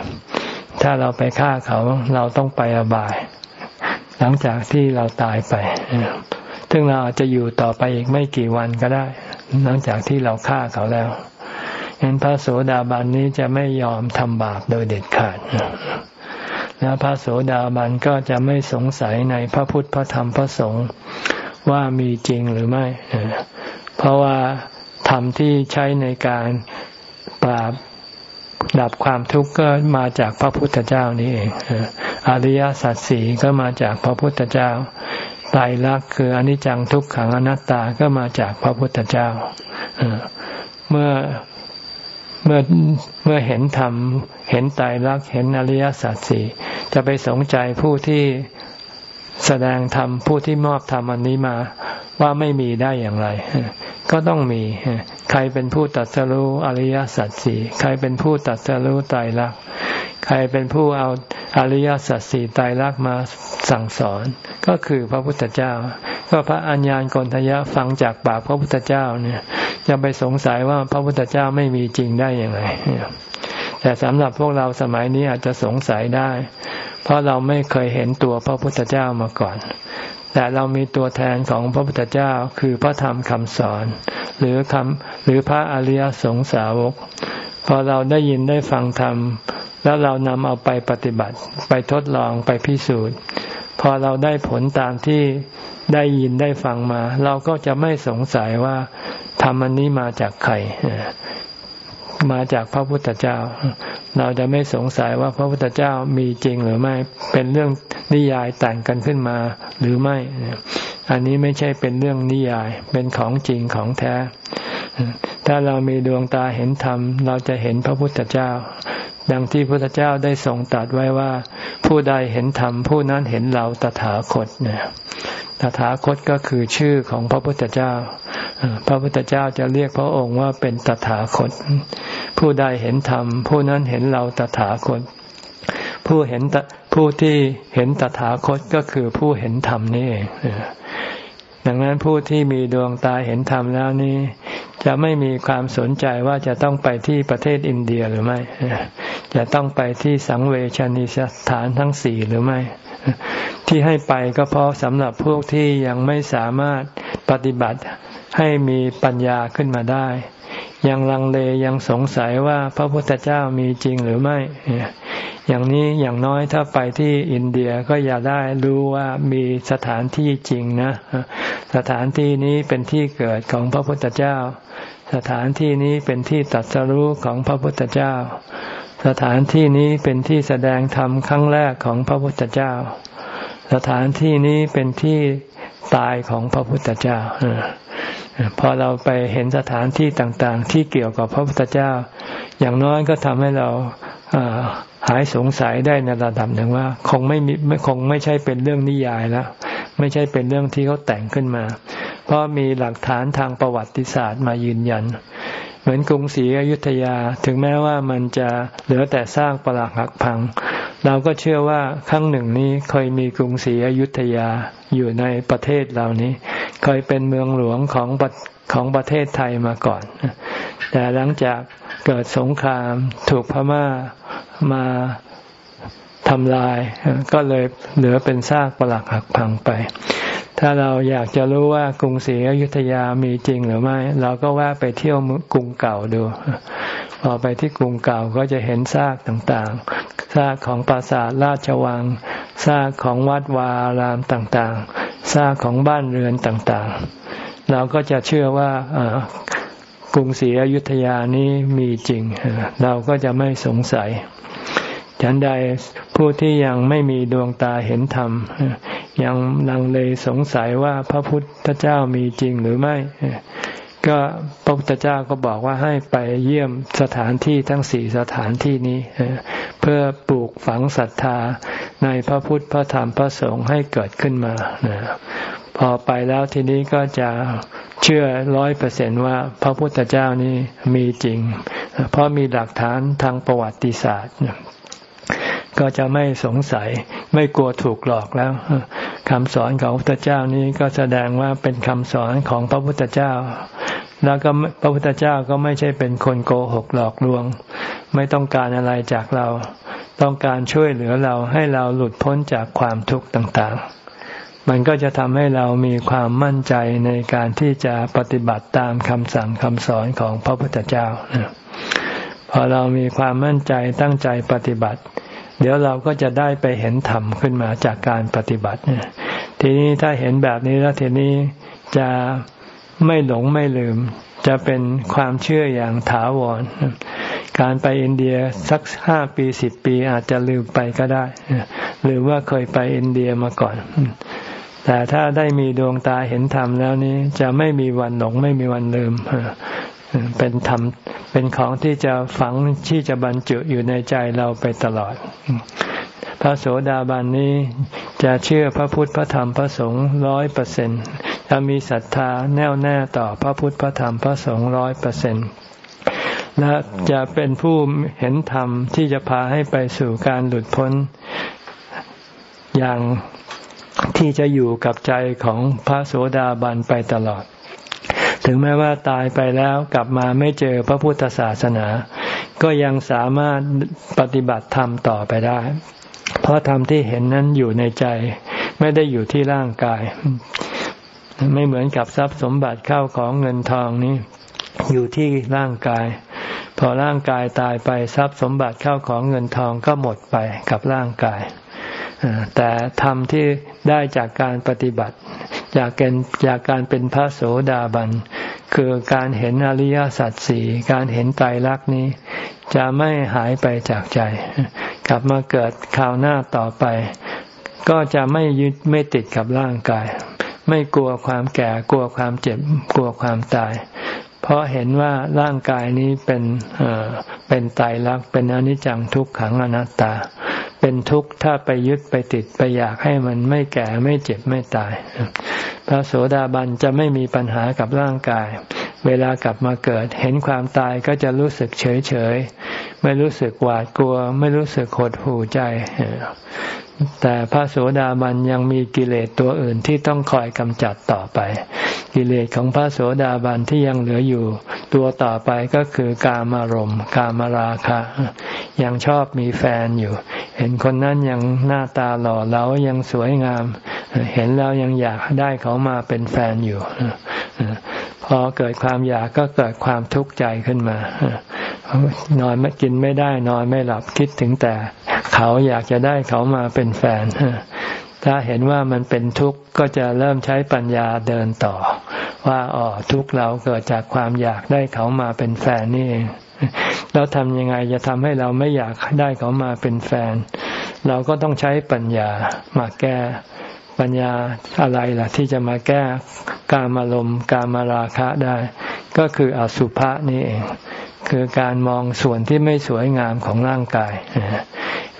ถ้าเราไปฆ่าเขาเราต้องไปอบาย หลังจากที่เราตายไป ซึ่งเราอาจจะอยู่ต่อไปอีกไม่กี่วันก็ได้ หลังจากที่เราฆ่าเขาแล้ว เห็นพระโสดาบันนี้จะไม่ยอมทำบาปโดยเด็ดขาดแล้วพระโสดาบันก็จะไม่สงสัยในพระพุทธพระธรรมพระสงฆ์ว่ามีจริงหรือไม่ เพราะว่าธรรมที่ใช้ในการปราบดับความทุกข์ก็มาจากพระพุทธเจ้านี้เองอริยสัจสี่ก็มาจากพระพุทธเจ้าไตรลักษณ์คืออนิจจังทุกขังอนัตตาก็มาจากพระพุทธเจ้าเมื่อ เมื่อเมื่อเห็นธรรม เห็นไตรลักษณ์เห็นอริยสัจสี่จะไปสงใจผู้ที่ แสดงธรรมผู้ที่มอบธรรมอันนี้มา ว่าไม่มีได้อย่างไร ก็ต้องมี ใครเป็นผู้ตัดสรู้อริยสัจสี่ใครเป็นผู้ตัดสรู้ไตรลักษณ์ใครเป็นผู้เอาอริยสัจสี่ไตรลักษณ์มาสั่งสอน ก็คือพระพุทธเจ้า ก็พระอัญญาณกนทยะฟังจากปากพระพุทธเจ้าเนี่ยจะไปสงสัยว่าพระพุทธเจ้าไม่มีจริงได้อย่างไร แต่สำหรับพวกเราสมัยนี้อาจจะสงสัยได้ เพราะเราไม่เคยเห็นตัวพระพุทธเจ้ามาก่อน แต่เรามีตัวแทนของพระพุทธเจ้าคือพระธรรมคำสอน หรือคำหรือพระอริยสงสาวกพอเราได้ยินได้ฟังธรรม แล้วเรานำเอาไปปฏิบัติ ไปทดลองไปพิสูจน์ พอเราได้ผลตามที่ได้ยินได้ฟังมา เราก็จะไม่สงสัยว่าธรรมอันนี้มาจากใคร มาจากพระพุทธเจ้า เราจะไม่สงสัยว่าพระพุทธเจ้ามีจริงหรือไม่ เป็นเรื่องนิยายแต่งกันขึ้นมาหรือไม่ อันนี้ไม่ใช่เป็นเรื่องนิยาย เป็นของจริงของแท้ ถ้าเรามีดวงตาเห็นธรรม เราจะเห็นพระพุทธเจ้า ดังที่พระพุทธเจ้าได้ทรงตรัสไว้ว่า ผู้ใดเห็นธรรมผู้นั้นเห็นเราตถาคตเนี่ยตถาคตก็คือชื่อของพระพุทธเจ้า พระพุทธเจ้าจะเรียกพระองค์ว่าเป็นตถาคต ผู้ใดเห็นธรรม ผู้นั้นเห็นเราตถาคต ผู้เห็นผู้ที่เห็นตถาคตก็คือผู้เห็นธรรมนี่เองดังนั้นผู้ที่มีดวงตาเห็นธรรมแล้วนี้ จะไม่มีความสนใจว่าจะต้องไปที่ประเทศอินเดียหรือไม่ จะต้องไปที่สังเวชนีสถานทั้งสี่หรือไม่ ที่ให้ไปก็เพราะสำหรับพวกที่ยังไม่สามารถปฏิบัติให้มีปัญญาขึ้นมาได้ ยังลังเลยังสงสัยว่าพระพุทธเจ้ามีจริงหรือไม่ อย่างนี้อย่างน้อยถ้าไปที่อินเดียก็อย่าได้รู้ว่ามีสถานที่จริงนะ สถานที่นี้เป็นที่เกิดของพระพุทธเจ้า สถานที่นี้เป็นที่ตัดสรู้ของพระพุทธเจ้า สถานที่นี้เป็นที่แสดงธรรมครั้งแรกของพระพุทธเจ้า สถานที่นี้เป็นที่ตายของพระพุทธเจ้าพอเราไปเห็นสถานที่ต่างๆ ที่เกี่ยวกับพระพุทธเจ้า อย่างน้อยก็ทำให้เราหายสงสัยได้ในระดับหนึ่งว่า คงไม่มีไม่คงไม่ใช่เป็นเรื่องนิยายแล้วไม่ใช่เป็นเรื่องที่เขาแต่งขึ้นมา เพราะมีหลักฐานทางประวัติศาสตร์มายืนยัน เหมือนกรุงศรีอยุธยา ถึงแม้ว่ามันจะเหลือแต่สร้างปรักหักพัง เราก็เชื่อว่าครั้งหนึ่งนี้เคยมีกรุงศรีอยุธยาอยู่ในประเทศเหล่านี้ เคยเป็นเมืองหลวงของของประเทศไทยมาก่อน แต่หลังจากเกิดสงครามถูกพม่ามาทำลาย ก็เลยเหลือเป็นซากปรักหักพังไป ถ้าเราอยากจะรู้ว่ากรุงศรีอยุธยามีจริงหรือไม่ เราก็แวะไปเที่ยวกรุงเก่าดู พอไปที่กรุงเก่าก็จะเห็นซากต่างๆ ซากของปราสาทราชวัง ซากของวัดวาอารามต่างๆ ซากของบ้านเรือนต่างๆ เราก็จะเชื่อว่ากรุงศรีอยุธยานี้มีจริง เราก็จะไม่สงสัย ฉันใดผู้ที่ยังไม่มีดวงตาเห็นธรรม ยังลังเลสงสัยว่าพระพุทธเจ้ามีจริงหรือไม่ ก็พระพุทธเจ้าก็บอกว่าให้ไปเยี่ยมสถานที่ทั้งสี่สถานที่นี้ เพื่อปลูกฝังศรัทธาในพระพุทธพระธรรมพระสงฆ์ให้เกิดขึ้นมาพอไปแล้วทีนี้ก็จะเชื่อร้อยเปอร์เซนว่าพระพุทธเจ้านี้มีจริง เพราะมีหลักฐานทางประวัติศาสตร์ ก็จะไม่สงสัย ไม่กลัวถูกหลอกแล้วคำสอนของพระพุทธเจ้านี้ก็แสดงว่าเป็นคำสอนของพระพุทธเจ้า แล้วก็พระพุทธเจ้าก็ไม่ใช่เป็นคนโกหกหลอกลวง ไม่ต้องการอะไรจากเรา ต้องการช่วยเหลือเราให้เราหลุดพ้นจากความทุกข์ต่างๆมันก็จะทำให้เรามีความมั่นใจในการที่จะปฏิบัติตามคำสั่งคำสอนของพระพุทธเจ้า พอเรามีความมั่นใจตั้งใจปฏิบัติ เดี๋ยวเราก็จะได้ไปเห็นธรรมขึ้นมาจากการปฏิบัติเนี่ยทีนี้ถ้าเห็นแบบนี้แล้วทีนี้จะไม่หลงไม่ลืม จะเป็นความเชื่ออย่างถาวร การไปอินเดียสักห้าปีสิบปีอาจจะลืมไปก็ได้ หรือว่าเคยไปอินเดียมาก่อน แต่ถ้าได้มีดวงตาเห็นธรรมแล้วนี้ จะไม่มีวันหลงไม่มีวันลืม เป็นธรรมเป็นของที่จะฝังที่จะบรรจุอยู่ในใจเราไปตลอด พระโสดาบันนี้จะเชื่อพระพุทธพระธรรมพระสงฆ์ร้อยเปอร์เซ็นจะมีศรัทธาแน่วแน่ต่อพระพุทธพระธรรมพระสงฆ์ร้อยเปอร์เซ็นและจะเป็นผู้เห็นธรรมที่จะพาให้ไปสู่การหลุดพ้นอย่างที่จะอยู่กับใจของพระโสดาบันไปตลอด ถึงแม้ว่าตายไปแล้วกลับมาไม่เจอพระพุทธศาสนา ก็ยังสามารถปฏิบัติธรรมต่อไปได้ เพราะธรรมที่เห็นนั้นอยู่ในใจ ไม่ได้อยู่ที่ร่างกาย ไม่เหมือนกับทรัพย์สมบัติเข้าของเงินทองนี้ อยู่ที่ร่างกาย พอร่างกายตายไปทรัพย์สมบัติเข้าของเงินทองก็หมดไปกับร่างกาย แต่ธรรมที่ได้จากการปฏิบัติ จากการจากการเป็นพระโสดาบัน คือการเห็นอริยสัจสี่การเห็นไตรลักษณ์นี้ จะไม่หายไปจากใจ กลับมาเกิดคราวหน้าต่อไป ก็จะไม่ยึดไม่ติดกับร่างกาย ไม่กลัวความแก่กลัวความเจ็บกลัวความตาย เพราะเห็นว่าร่างกายนี้เป็นเเป็นไตรลักษณ์เป็นอนิจจังทุกขังอนัตตา เป็นทุกข์ถ้าไปยึดไปติดไปอยากให้มันไม่แก่ไม่เจ็บไม่ตาย พระโสดาบันจะไม่มีปัญหากับร่างกาย เวลากลับมาเกิดเห็นความตายก็จะรู้สึกเฉยเฉยไม่รู้สึกหวาดกลัว ไม่รู้สึกหดหู่ใจ แต่พระโสดาบันยังมีกิเลสตัวอื่นที่ต้องคอยกำจัดต่อไป กิเลสของพระโสดาบันที่ยังเหลืออยู่ ตัวต่อไปก็คือกามารมณ์กามราคะ ยังชอบมีแฟนอยู่ เห็นคนนั้นยังหน้าตาหล่อเหลายังสวยงาม เห็นแล้วยังอยากได้เขามาเป็นแฟนอยู่พอเกิดความอยากก็เกิดความทุกข์ใจขึ้นมานอนไม่กินไม่ได้ นอนไม่หลับคิดถึงแต่ เขาอยากจะได้เขามาเป็นแฟนถ้าเห็นว่ามันเป็นทุกข์ก็จะเริ่มใช้ปัญญาเดินต่อ ว่าอ๋อทุกเราเกิดจากความอยากได้เขามาเป็นแฟนนี่เองแล้วทำยังไงจะทำให้เราไม่อยากได้เขามาเป็นแฟน เราก็ต้องใช้ปัญญามาแก้ปัญญาอะไรล่ะ ที่จะมาแก้กามารมณ์กามาราคะได้ ก็คืออสุภะนี่เอง คือการมองส่วนที่ไม่สวยงามของร่างกาย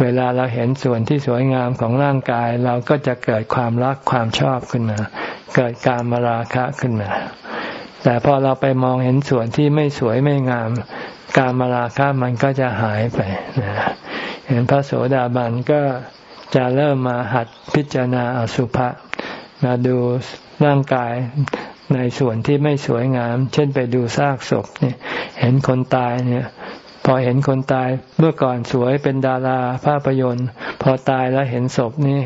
เวลาเราเห็นส่วนที่สวยงามของร่างกาย เราก็จะเกิดความรักความชอบขึ้นมา เกิดการมาราคะขึ้นมา แต่พอเราไปมองเห็นส่วนที่ไม่สวยไม่งาม การมาราคะมันก็จะหายไปเห็นพระโสดาบันก็จะเริ่มมาหัดพิจารณาอสุภะมาดูร่างกาย ในส่วนที่ไม่สวยงาม เช่นไปดูซากศพเนี่ย เห็นคนตายเนี่ย พอเห็นคนตายเมื่อก่อนสวยเป็นดาราภาพยนตร์ พอตายแล้วเห็นศพนี่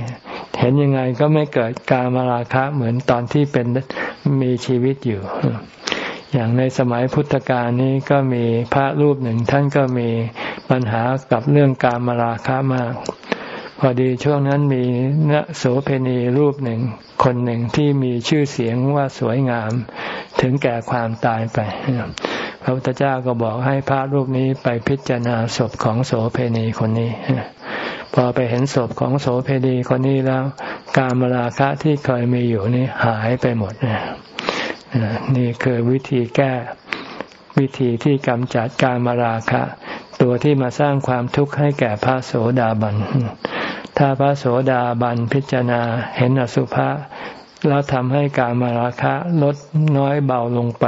เห็นยังไงก็ไม่เกิดการมาราคะเหมือนตอนที่เป็นมีชีวิตอยู่ อย่างในสมัยพุทธกาลนี้ก็มีพระรูปหนึ่งท่านก็มีปัญหากับเรื่องการมาราคะมาก พอดีช่วงนั้นมีนโสเพณีรูปหนึ่ง คนหนึ่งที่มีชื่อเสียงว่าสวยงาม ถึงแก่ความตายไปพระพุทธเจ้าก็บอกให้พระรูปนี้ไปพิจารณาศพของโสเพณีคนนี้ พอไปเห็นศพของโสเพณีคนนี้แล้ว การมราคะที่เคยมีอยู่นี่หายไปหมดนี่คือวิธีแก้วิธีที่กำจัดการมราคะ ตัวที่มาสร้างความทุกข์ให้แก่พระโสดาบัน ถ้าพระโสดาบันพิจารณาเห็นอสุภะแล้วทำให้การมาราคะลดน้อยเบาลงไป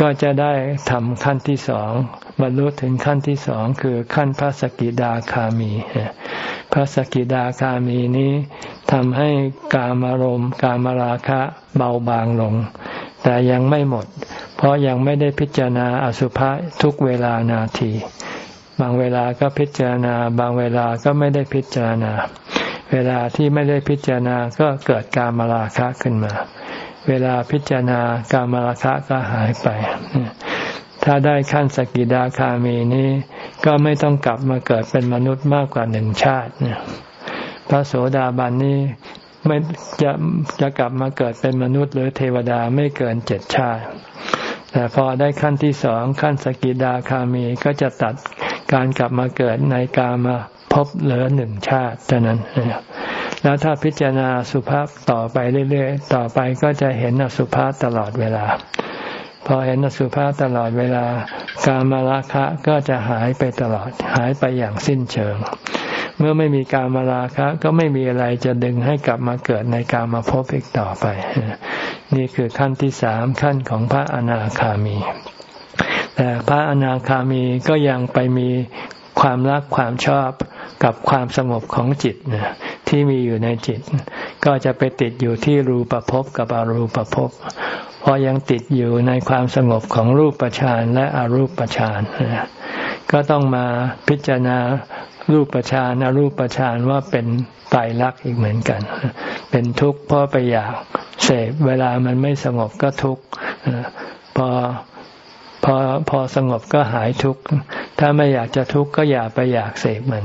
ก็จะได้ทำขั้นที่สองบรรลุถึงขั้นที่สองคือขั้นพระสกิดาคามี พระสกิดาคามีนี้ทำให้กามารมณ์กามราคะเบาบางลง แต่ยังไม่หมด เพราะยังไม่ได้พิจารณาอสุภะทุกเวลานาที บางเวลาก็พิจารณา บางเวลาก็ไม่ได้พิจารณา เวลาที่ไม่ได้พิจารณาก็เกิดการมาราคะขึ้นมา เวลาพิจารณาการมาราคะก็หายไป ถ้าได้ขั้นสกิดาคามีนี้ ก็ไม่ต้องกลับมาเกิดเป็นมนุษย์มากกว่าหนึ่งชาติพระโสดาบันนี้ไม่จะจะกลับมาเกิดเป็นมนุษย์หรือเทวดาไม่เกินเจ็ดชาติ แต่พอได้ขั้นที่สองขั้นสกิดาคามีก็จะตัด การกลับมาเกิดในกามาพบเหลือหนึ่งชาติเท่านั้น แล้วถ้าพิจารณาสุภาพต่อไปเรื่อยๆ ต่อไปก็จะเห็นอสุภาพตลอดเวลา พอเห็นอสุภาพตลอดเวลา การมาราคะก็จะหายไปตลอด หายไปอย่างสิ้นเชิง เมื่อไม่มีการมาราคะก็ไม่มีอะไรจะดึงให้กลับมาเกิดในการมาพบอีกต่อไป นี่คือขั้นที่สามขั้นของพระอนาคามี แต่พระอนาคามีก็ยังไปมีความรักความชอบกับความสงบของจิตที่มีอยู่ในจิต ก็จะไปติดอยู่ที่รูปภพกับอรูปภพเพราะยังติดอยู่ในความสงบของรูปฌานและอรูปฌานก็ต้องมาพิจารณารูปฌานอรูปฌานว่าเป็นไตรลักษณ์อีกเหมือนกัน เป็นทุกข์เพราะไปอยากเสพเวลามันไม่สงบก็ทุกข์พอ พอพอสงบก็หายทุกข์ ถ้าไม่อยากจะทุกข์ก็อย่าไปอยากเสพมัน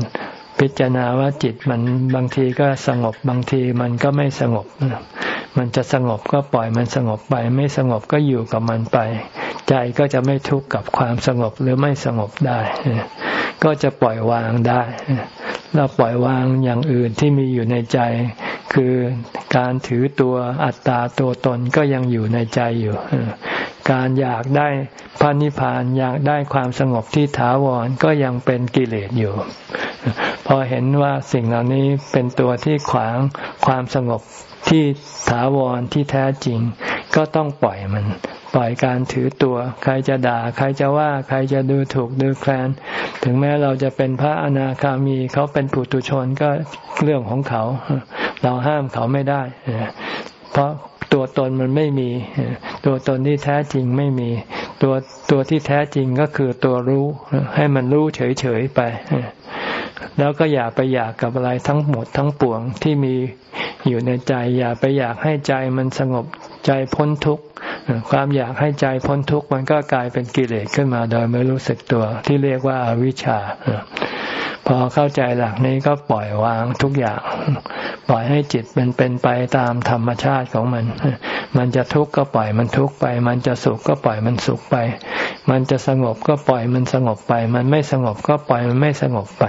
พิจารณาว่าจิตมันบางทีก็สงบบางทีมันก็ไม่สงบ มันจะสงบก็ปล่อยมันสงบไป ไม่สงบก็อยู่กับมันไป ใจก็จะไม่ทุกข์กับความสงบหรือไม่สงบได้ ก็จะปล่อยวางได้ เราปล่อยวางอย่างอื่นที่มีอยู่ในใจคือการถือตัวอัตตาตัวตนก็ยังอยู่ในใจอยู่ การอยากได้พระนิพพานอยากได้ความสงบที่ถาวรก็ยังเป็นกิเลสอยู่ พอเห็นว่าสิ่งเหล่านี้เป็นตัวที่ขวางความสงบที่ถาวรที่แท้จริง ก็ต้องปล่อยมัน ปล่อยการถือตัว ใครจะด่า ใครจะว่าใครจะดูถูกดูแคลน ถึงแม้เราจะเป็นพระอนาคามีเขาเป็นปุถุชนก็เรื่องของเขา เราห้ามเขาไม่ได้ เพราะตัวตนมันไม่มี ตัวตนที่แท้จริงไม่มี ตัวตัวที่แท้จริงก็คือตัวรู้ ให้มันรู้เฉยๆไป แล้วก็อย่าไปอยากกับอะไรทั้งหมดทั้งปวงที่มี อยู่ในใจ อย่าไปอยากให้ใจมันสงบใจพ้นทุกข์ความอยากให้ใจพ้นทุกข์มันก็กลายเป็นกิเลสขึ้นมาโดยไม่รู้สึกตัว ที่เรียกว่าอาวิชชา พอเข้าใจหลักนี้ก็ปล่อยวางทุกอย่าง ปล่อยให้จิตมันเป็นไปตามธรรมชาติของมัน มันจะทุกข์ก็ปล่อยมันทุกข์ไป มันจะสุขก็ปล่อยมันสุขไป มันจะสงบก็ปล่อยมันสงบไป มันไม่สงบก็ปล่อยมันไม่สงบไป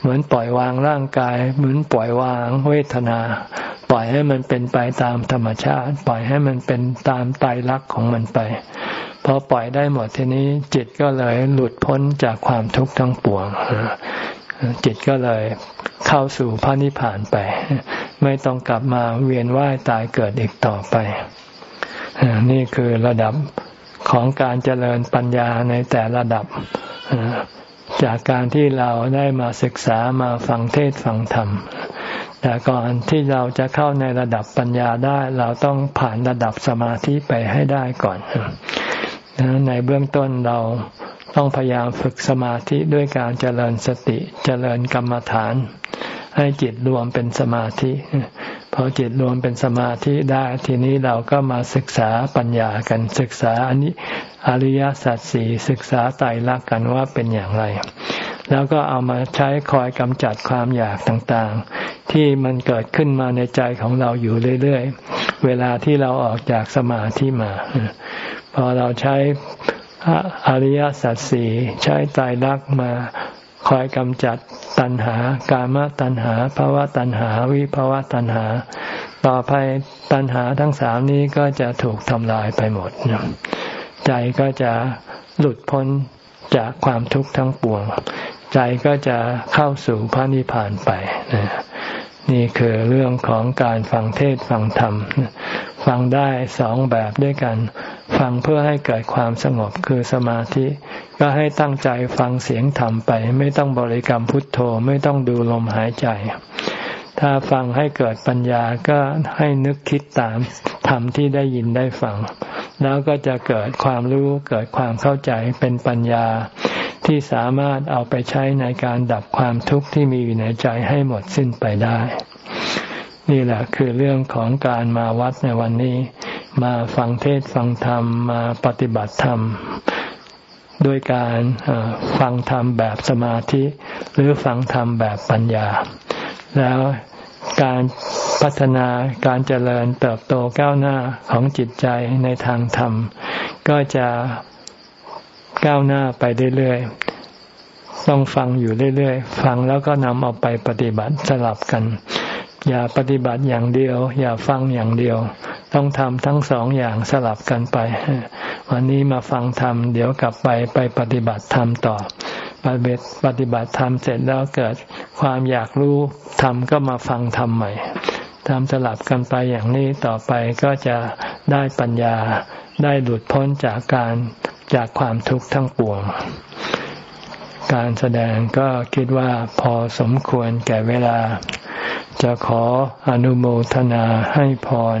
เหมือนปล่อยวางร่างกาย เหมือนปล่อยวางเวทนา ปล่อยให้มันเป็นไปตามธรรมชาติ ปล่อยให้มันเป็นตามไตรลักษณ์ของมันไป อปล่อยได้หมดทีนี้จิตก็เลยหลุดพ้นจากความทุกข์ทั้งปวงจิตก็เลยเข้าสู่พระนิพพานไป ไม่ต้องกลับมาเวียนว่ายตายเกิดอีกต่อไป นี่คือระดับของการเจริญปัญญาในแต่ระดับ จากการที่เราได้มาศึกษามาฟังเทศฟังธรรม แต่ก่อนที่เราจะเข้าในระดับปัญญาได้ เราต้องผ่านระดับสมาธิไปให้ได้ก่อน ในเบื้องต้นเราต้องพยายามฝึกสมาธิด้วยการเจริญสติเจริญกรรมฐาน ให้จิตรวมเป็นสมาธิพอจิตรวมเป็นสมาธิได้ทีนี้เราก็มาศึกษาปัญญากันศึกษาอันนี้อริยสัจสี่ศึกษาไตรลักษณ์กันว่าเป็นอย่างไร แล้วก็เอามาใช้คอยกำจัดความอยากต่างๆ ที่มันเกิดขึ้นมาในใจของเราอยู่เรื่อยๆ เวลาที่เราออกจากสมาธิมา อเราใช้อริยสัจสี่ใช้ไตรลักมาคอยกำจัดตัณหา กามตัณหาภาวะตัณหา วิภาวะตัณหา ต่อไปตัณหาทั้งสามนี้ก็จะถูกทำลายไปหมด ใจก็จะหลุดพ้นจากความทุกข์ทั้งปวง ใจก็จะเข้าสู่พระนิพพานไป นี่คือเรื่องของการฟังเทศฟังธรรม ฟังได้สองแบบด้วยกัน ฟังเพื่อให้เกิดความสงบคือสมาธิ ก็ให้ตั้งใจฟังเสียงธรรมไป ไม่ต้องบริกรรมพุทโธไม่ต้องดูลมหายใจ ถ้าฟังให้เกิดปัญญาก็ให้นึกคิดตามธรรมที่ได้ยินได้ฟัง แล้วก็จะเกิดความรู้เกิดความเข้าใจเป็นปัญญาที่สามารถเอาไปใช้ในการดับความทุกข์ที่มีอยู่ในใจให้หมดสิ้นไปได้ นี่แหละคือเรื่องของการมาวัดในวันนี้ มาฟังเทศฟังธรรมมาปฏิบัติธรรมด้วยการฟังธรรมแบบสมาธิ หรือฟังธรรมแบบปัญญา แล้วการพัฒนาการเจริญเติบโตก้าวหน้าของจิตใจในทางธรรม ก็จะก้าวหน้าไปเรื่อยๆ ต้องฟังอยู่เรื่อยๆ ฟังแล้วก็นำเอาไปปฏิบัติสลับกัน อย่าปฏิบัติอย่างเดียว อย่าฟังอย่างเดียว ต้องทำทั้งสองอย่างสลับกันไป วันนี้มาฟังธรรม เดี๋ยวกลับไปไปปฏิบัติธรรมต่อ ปฏิบัติธรรมเสร็จแล้วเกิดความอยากรู้ธรรมก็มาฟังธรรมใหม่ทำสลับกันไปอย่างนี้ต่อไปก็จะได้ปัญญาได้หลุดพ้นจากการจากความทุกข์ทั้งปวง การแสดงก็คิดว่าพอสมควรแก่เวลา จะขออนุโมทนาให้พร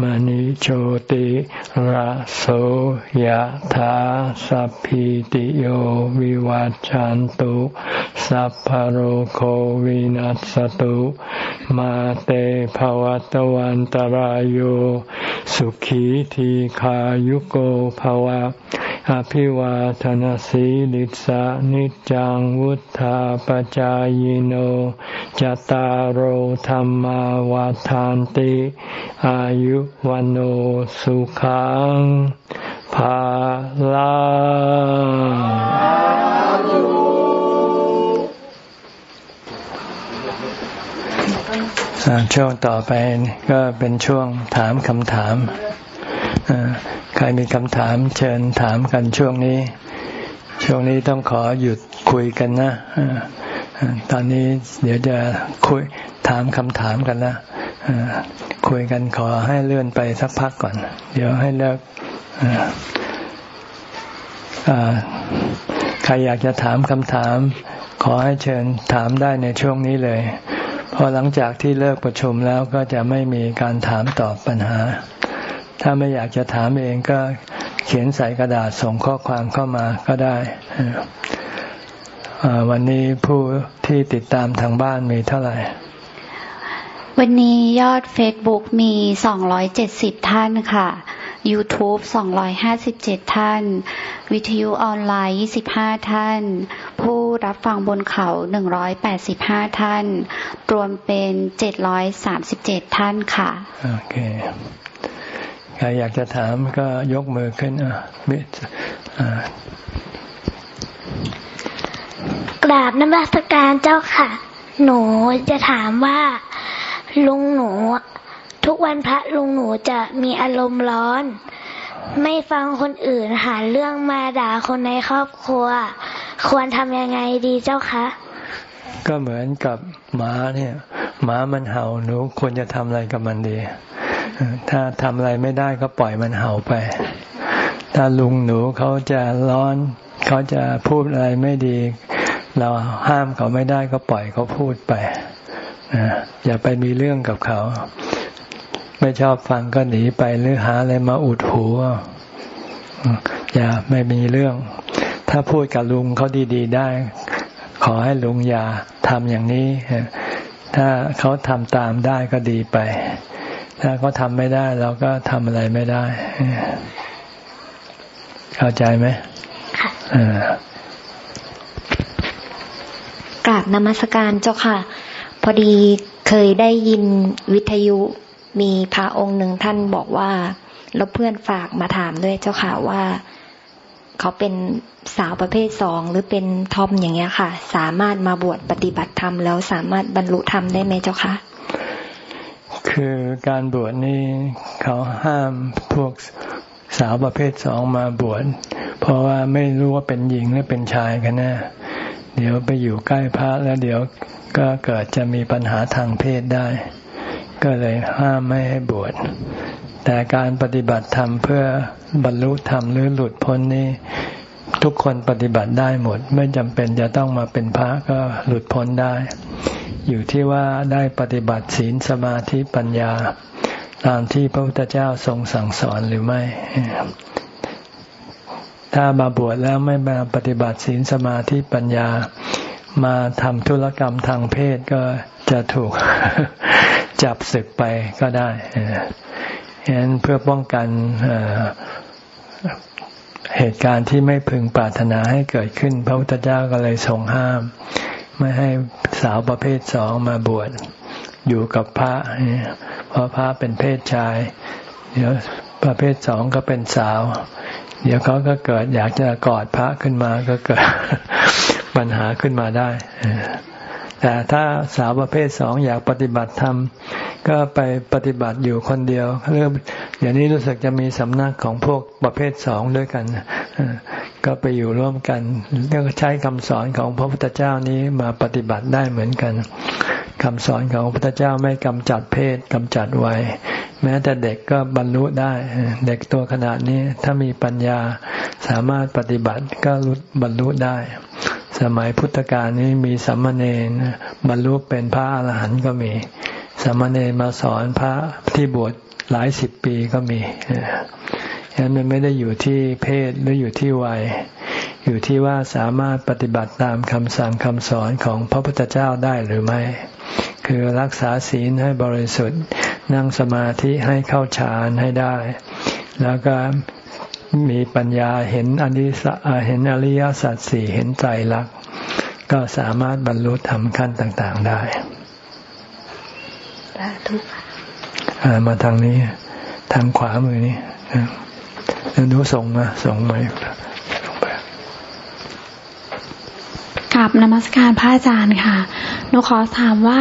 มณิโชติระโสยธาสัพพิติโยวิวัจจันตุสัพพโรโควินัสตุมาเตภวัตวันตารโยสุขีทีขายุโกภวะ อภิวาทนสีลิสานิจังวุธาปจายโนจตารโหธรรมวาทานติ อายุวันโอสุขังภาลาช่วงต่อไปก็เป็นช่วงถามคำถาม ครมีคำถามเชิญถามกันช่วงนี้ ช่วงนี้ต้องขอหยุดคุยกันนะตอนนี้เดี๋ยวจะคุยถามคำถามกันนะคุยกันขอให้เลื่อนไปสักพักก่อน เดี๋ยวให้เลิกใครอยากจะถามคำถาม ขอให้เชิญถามได้ในช่วงนี้เลยพอหลังจากที่เลิกประชุมแล้วก็จะไม่มีการถามตอบปัญหา ถ้าไม่อยากจะถามเองก็เขียนใส่กระดาษส่งข้อความเข้ามาก็ได้ วันนี้ผู้ที่ติดตามทางบ้านมีเท่าไหร่ วันนี้ยอด Facebook มี 270 ท่านค่ะ YouTube 257 ท่าน วิทยุออนไลน์ 25 ท่าน ผู้รับฟังบนเขา 185 ท่าน รวมเป็น 737 ท่านค่ะ โอเค ใครอยากจะถามก็ยกมือขึ้นอะกราบนมัสการเจ้าค่ะ หนูจะถามว่าลุงหนู ทุกวันพระลุงหนูจะมีอารมณ์ร้อน ไม่ฟังคนอื่นหาเรื่องมาด่าคนในครอบครัว ควรทำยังไงดีเจ้าคะก็เหมือนกับหมาเนี่ยหมามันเห่าหนูควรจะทำอะไรกับมันดี ถ้าทำอะไรไม่ได้ก็ปล่อยมันเห่าไป ถ้าลุงหนูเขาจะร้อน เขาจะพูดอะไรไม่ดี เราห้ามเขาไม่ได้ก็ปล่อยเขาพูดไปอย่าไปมีเรื่องกับเขา ไม่ชอบฟังก็หนีไปหรือหาอะไรมาอุดหูอย่าไม่มีเรื่อง ถ้าพูดกับลุงเขาดีๆได้ ขอให้ลุงอย่าทำอย่างนี้ถ้าเขาทำตามได้ก็ดีไป ถ้าเขาทำไม่ได้ เราก็ทำอะไรไม่ได้ เข้าใจไหมกราบนมัสการเจ้าค่ะ พอดีเคยได้ยินวิทยุมีพระองค์หนึ่งท่านบอกว่าแล้วเพื่อนฝากมาถามด้วยเจ้าค่ะว่า เขาเป็นสาวประเภทสองหรือเป็นทอมอย่างเงี้ยค่ะ สามารถมาบวชปฏิบัติธรรมแล้วสามารถบรรลุธรรมได้ไหมเจ้าคะ คือการบวชนี่เขาห้ามพวกสาวประเภทสองมาบวชเพราะว่าไม่รู้ว่าเป็นหญิงหรือเป็นชายกันแน่เดี๋ยวไปอยู่ใกล้พระแล้วเดี๋ยวก็เกิดจะมีปัญหาทางเพศได้ ก็เลยห้ามไม่ให้บวชแต่การปฏิบัติธรรมเพื่อบรรลุธรรมหรือหลุดพ้นนี้ทุกคนปฏิบัติได้หมด ไม่จำเป็นจะต้องมาเป็นพระก็หลุดพ้นได้ อยู่ที่ว่าได้ปฏิบัติศีลสมาธิปัญญา ตามที่พระพุทธเจ้าทรงสั่งสอนหรือไม่ ถ้ามาบวชแล้วไม่มาปฏิบัติศีลสมาธิปัญญา มาทำธุรกรรมทางเพศก็จะถูกจับศึกไปก็ได้ฉะนั้นเพื่อป้องกันเหตุการณ์ที่ไม่พึงปรารถนาให้เกิดขึ้น พระพุทธเจ้าก็เลยทรงห้าม ไม่ให้สาวประเภทสองมาบวชอยู่กับพระเพราะพระเป็นเพศชาย เดี๋ยวประเภทสองก็เป็นสาว เดี๋ยวเขาก็เกิดอยากจะกอดพระขึ้นมาก็เกิดปัญหาขึ้นมาได้ แต่ถ้าสาวประเภทสองอยากปฏิบัติธรรมก็ไปปฏิบัติอยู่คนเดียวเรื่องอย่างนี้รู้สึกจะมีสำนักของพวกประเภทสองด้วยกัน ก็ไปอยู่ร่วมกันก็ใช้คำสอนของพระพุทธเจ้านี้มาปฏิบัติได้เหมือนกันคำสอนของพระพุทธเจ้าไม่กำจัดเพศกำจัดวัย แม้แต่เด็กก็บรรลุได้ เด็กตัวขนาดนี้ถ้ามีปัญญาสามารถปฏิบัติก็รุบรรลุได้ สมัยพุทธกาลนี้มีสัมมาเนนบรรลุเป็นพระอรหันต์ก็มีสัมมาเนนมาสอนพระที่บวชหลายสิบปีก็มี ฉะนั้นมันไม่ได้อยู่ที่เพศหรืออยู่ที่วัย อยู่ที่ว่าสามารถปฏิบัติตามคำสั่งคำสอนของพระพุทธเจ้าได้หรือไม่ คือรักษาศีลให้บริสุทธิ์ นั่งสมาธิให้เข้าฌานให้ได้ แล้วก็มีปัญญาเห็นอนิสเห็นอริยสัจสี่เห็นใจรัก ก็สามารถบรรลุธรรมขั้นต่าง ๆได้ทุกมาทางนี้ ทางขวามือนี้ หนูส่งมาส่งมากับนมัสการพระอาจารย์ค่ะหนูขอถามว่า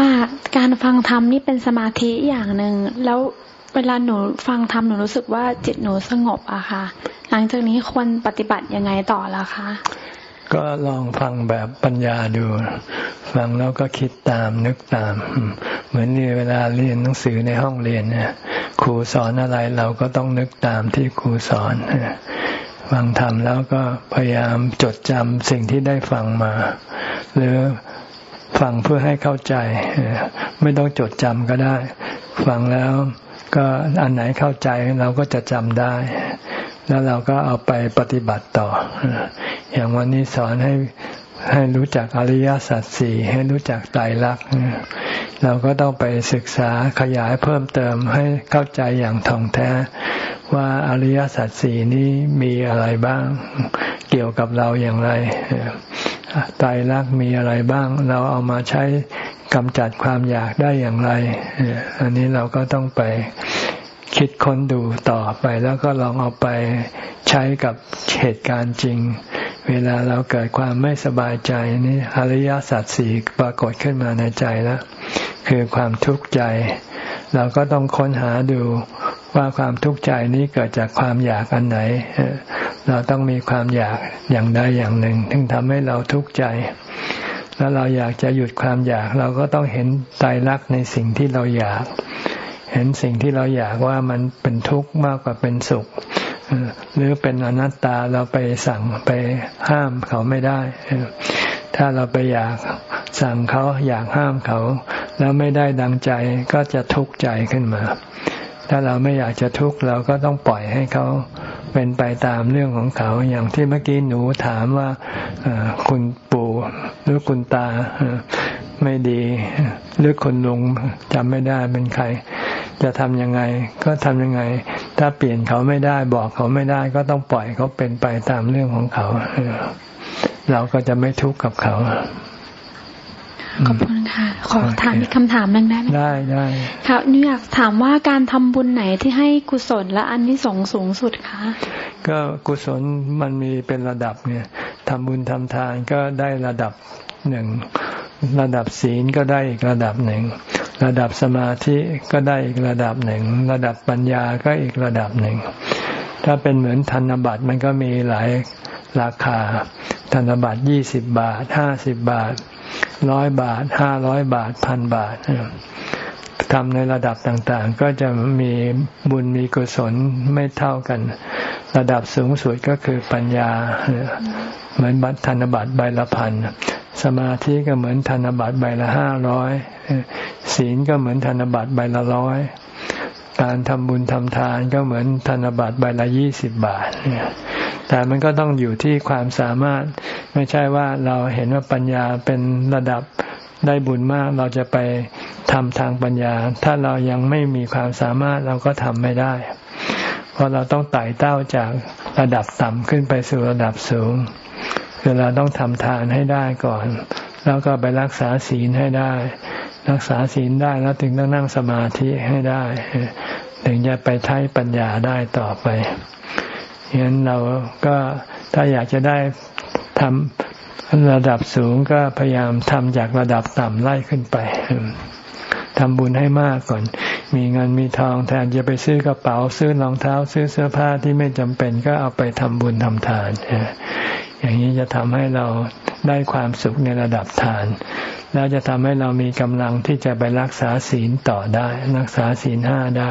การฟังธรรมนี่เป็นสมาธิอย่างหนึ่งแล้วเวลาหนูฟังธรรมหนูรู้สึกว่าจิตหนูสงบอะค่ะ หลังจากนี้ควรปฏิบัติยังไงต่อละคะ ก็ลองฟังแบบปัญญาดู ฟังแล้วก็คิดตามนึกตาม เหมือนเวลาเรียนหนังสือในห้องเรียนเนี่ยครูสอนอะไรเราก็ต้องนึกตามที่ครูสอนฟังธรรมแล้วก็พยายามจดจำสิ่งที่ได้ฟังมา หรือฟังเพื่อให้เข้าใจ ไม่ต้องจดจำก็ได้ ฟังแล้วก็อันไหนเข้าใจเราก็จะจำได้ แล้วเราก็เอาไปปฏิบัติต่อ อย่างวันนี้สอนให้ให้รู้จักอริยสัจสี่ให้รู้จักไตรลักษณ์เราก็ต้องไปศึกษาขยายเพิ่มเติมให้เข้าใจอย่างท่องแท้ ว่าอริยสัจสี่นี้มีอะไรบ้าง เกี่ยวกับเราอย่างไรไตรลักษณ์มีอะไรบ้าง เราเอามาใช้กำจัดความอยากได้อย่างไร อันนี้เราก็ต้องไป คิดค้นดูต่อไปแล้วก็ลองเอาไปใช้กับเหตุการณ์จริง เวลาเราเกิดความไม่สบายใจนี่อริยสัจสี่ปรากฏขึ้นมาในใจแล้วคือความทุกข์ใจ เราก็ต้องค้นหาดูว่าความทุกข์ใจนี้เกิดจากความอยากอันไหน เราต้องมีความอยากอย่างใดอย่างหนึ่งถึงทำให้เราทุกข์ใจ แล้วเราอยากจะหยุดความอยาก เราก็ต้องเห็นใจรักในสิ่งที่เราอยาก เห็นสิ่งที่เราอยากว่ามันเป็นทุกข์มากกว่าเป็นสุข หรือเป็นอนัตตาเราไปสั่งไปห้ามเขาไม่ได้ ถ้าเราไปอยากสั่งเขาอยากห้ามเขา แล้วไม่ได้ดังใจก็จะทุกข์ใจขึ้นมา ถ้าเราไม่อยากจะทุกข์เราก็ต้องปล่อยให้เขาเป็นไปตามเรื่องของเขาอย่างที่เมื่อกี้หนูถามว่าคุณปู่หรือคุณตาไม่ดี หรือคุณลุงจำไม่ได้เป็นใคร จะทำยังไง ก็ทำยังไง ถ้าเปลี่ยนเขาไม่ได้บอกเขาไม่ได้ก็ต้องปล่อยเขาเป็นไปตามเรื่องของเขา เราก็จะไม่ทุกข์กับเขาขอบคุณค่ะ ขอถามอีกคำถามหนึ่งได้ไหมได้ได้ค่ะหนูอยากถามว่าการทำบุญไหนที่ให้กุศลและอันนี้สงสูงสุดคะก็กุศลมันมีเป็นระดับเนี่ยทำบุญทำทานก็ได้ระดับหนึ่ง ระดับศีลก็ได้อีกระดับหนึ่ง ระดับสมาธิก็ได้อีกระดับหนึ่ง ระดับปัญญาก็อีกระดับหนึ่ง ถ้าเป็นเหมือนธนบัตรมันก็มีหลายราคา ธนบัตรยี่สิบบาทห้าสิบบาทร้อยบาทห้าร้อยบาทพันบาททำในระดับต่างๆ ก็จะมีบุญมีกุศลไม่เท่ากัน ระดับสูงสุดก็คือปัญญา เหมือนบัตรธนบัตรใบละพัน สมาธิก็เหมือนธนบัตรใบละห้าร้อยศีลก็เหมือนธนบัตรใบละร้อยการทำบุญทำทานก็เหมือนธนบัตรใบละยี่สิบบาทแต่มันก็ต้องอยู่ที่ความสามารถ ไม่ใช่ว่าเราเห็นว่าปัญญาเป็นระดับได้บุญมาก เราจะไปทำทางปัญญา ถ้าเรายังไม่มีความสามารถเราก็ทำไม่ได้ เพราะเราต้องไต่เต้าจากระดับต่ำขึ้นไปสู่ระดับสูง คือเราต้องทำทานให้ได้ก่อน แล้วก็ไปรักษาศีลให้ได้ รักษาศีลได้แล้วถึงต้องนั่งสมาธิให้ได้ ถึงจะไปใช้ปัญญาได้ต่อไปฉะนั้นเราก็ถ้าอยากจะได้ทำระดับสูงก็พยายามทำจากระดับต่ำไล่ขึ้นไป ทำบุญให้มากก่อน มีเงินมีทองแทนจะไปซื้อกระเป๋าซื้อรองเท้า ซื้อเสื้อผ้าที่ไม่จำเป็นก็เอาไปทำบุญทำทาน อย่างนี้จะทำให้เราได้ความสุขในระดับทาน แล้วจะทำให้เรามีกำลังที่จะไปรักษาศีลต่อได้ รักษาศีลห้าได้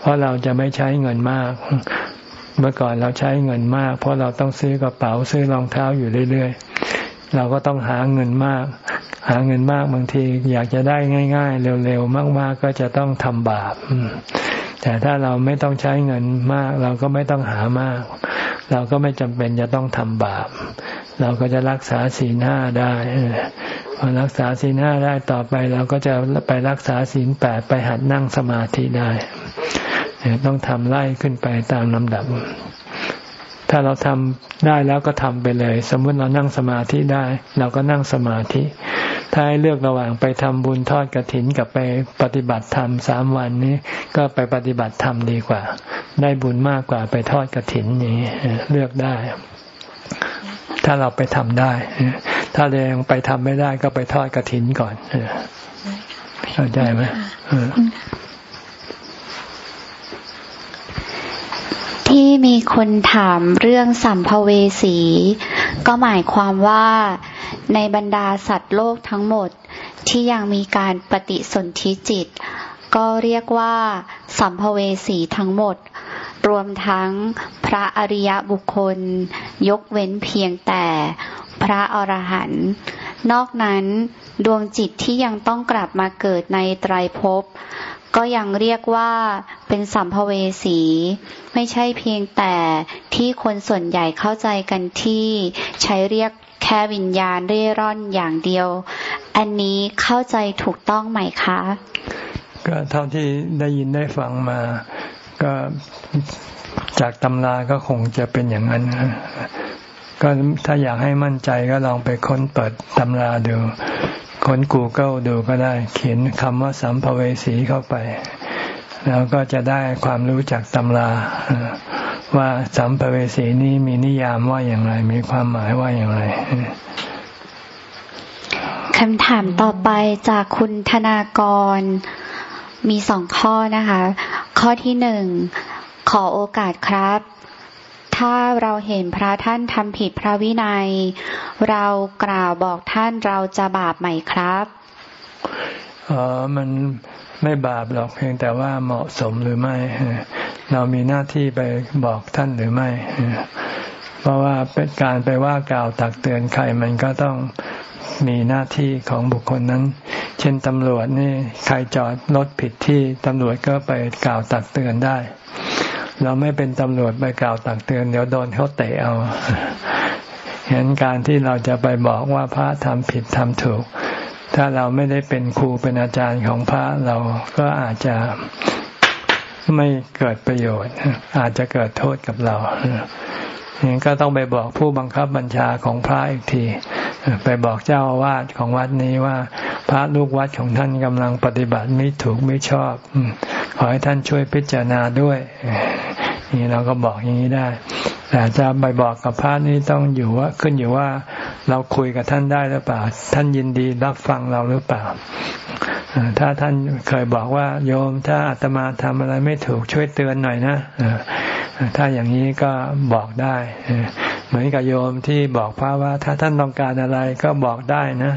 เพราะเราจะไม่ใช้เงินมากเมื่อก่อนเราใช้เงินมาก เพราะเราต้องซื้อกระเป๋าซื้อรองเท้าอยู่เรื่อยๆ เราก็ต้องหาเงินมาก หาเงินมากบางที อยากจะได้ง่าย ๆ เร็วๆ มาก ๆ ก็จะต้องทำบาป แต่ถ้าเราไม่ต้องใช้เงินมาก เราก็ไม่ต้องหามาก เราก็ไม่จำเป็นจะต้องทำบาป เราก็จะรักษาศีลห้าได้พอรักษาศีลห้าได้ต่อไป เราก็จะไปรักษาศีลแปดไปหัดนั่งสมาธิได้ ต้องทำไล่ขึ้นไปตามลำดับ ถ้าเราทำได้แล้วก็ทำไปเลย สมมุติเรานั่งสมาธิได้ เราก็นั่งสมาธิ ถ้าให้เลือกระหว่างไปทำบุญทอดกระถินกับไปปฏิบัติธรรมสามวันนี้ก็ไปปฏิบัติธรรมดีกว่า ได้บุญมากกว่าไปทอดกระถินนี้เลือกได้ ถ้าเราไปทำได้ ถ้าเรายังไปทำไม่ได้ก็ไปทอดกระถินก่อนเข้าใจไหม ที่มีคนถามเรื่องสัมภเวสี ก็หมายความว่าในบรรดาสัตว์โลกทั้งหมดที่ยังมีการปฏิสนธิจิต ก็เรียกว่าสัมภเวสีทั้งหมด รวมทั้งพระอริยบุคคล ยกเว้นเพียงแต่พระอรหันต์นอกนั้นดวงจิตที่ยังต้องกลับมาเกิดในไตรภพ ก็ยังเรียกว่าเป็นสัมภเวสี ไม่ใช่เพียงแต่ที่คนส่วนใหญ่เข้าใจกันที่ใช้เรียกแค่วิญญาณเร่ร่อนอย่างเดียว อันนี้เข้าใจถูกต้องไหมคะ ก็เท่าที่ได้ยินได้ฟังมา ก็จากตำราก็คงจะเป็นอย่างนั้น ก็ถ้าอยากให้มั่นใจก็ลองไปค้นเปิดตำราดู ค้น Google ดูก็ได้ เขียนคำว่าสัมภเวสีเข้าไป แล้วก็จะได้ความรู้จากตำรา ว่าสัมภเวสีนี้มีนิยามว่าอย่างไร มีความหมายว่าอย่างไรคำถามต่อไปจากคุณธนากรมีสองข้อนะคะ ข้อที่หนึ่งขอโอกาสครับ ถ้าเราเห็นพระท่านทำผิดพระวินัย เรากล่าวบอกท่านเราจะบาปไหมครับอ๋อมันไม่บาปหรอกเพียงแต่ว่าเหมาะสมหรือไม่ เรามีหน้าที่ไปบอกท่านหรือไม่ เพราะว่าเป็นการไปว่ากล่าวตักเตือนใครมันก็ต้องมีหน้าที่ของบุคคลนั้น เช่นตำรวจนี่ใครจอดรถผิดที่ตำรวจก็ไปกล่าวตักเตือนได้ เราไม่เป็นตำรวจไปกล่าวตักเตือน เดี๋ยวโดนเขาเตะเอาเห็นการที่เราจะไปบอกว่าพระทำผิดทำถูก ถ้าเราไม่ได้เป็นครูเป็นอาจารย์ของพระเราก็อาจจะไม่เกิดประโยชน์ อาจจะเกิดโทษกับเราอย่างก็ต้องไปบอกผู้บังคับบัญชาของพระอีกที ไปบอกเจ้าอาวาสของวัดนี้ว่า พระลูกวัดของท่านกำลังปฏิบัติไม่ถูกไม่ชอบ ขอให้ท่านช่วยพิจารณาด้วย นี่เราก็บอกอย่างนี้ได้ แต่จะไปบอกกับพระนี่ต้องอยู่ว่าขึ้นอยู่ว่าเราคุยกับท่านได้หรือเปล่า ท่านยินดีรับฟังเราหรือเปล่า ถ้าท่านเคยบอกว่าโยมถ้าอาตมาทำอะไรไม่ถูกช่วยเตือนหน่อยนะถ้าอย่างนี้ก็บอกได้เหมือนกับโยมที่บอกพระว่า ถ้าท่านต้องการอะไรก็บอกได้นะ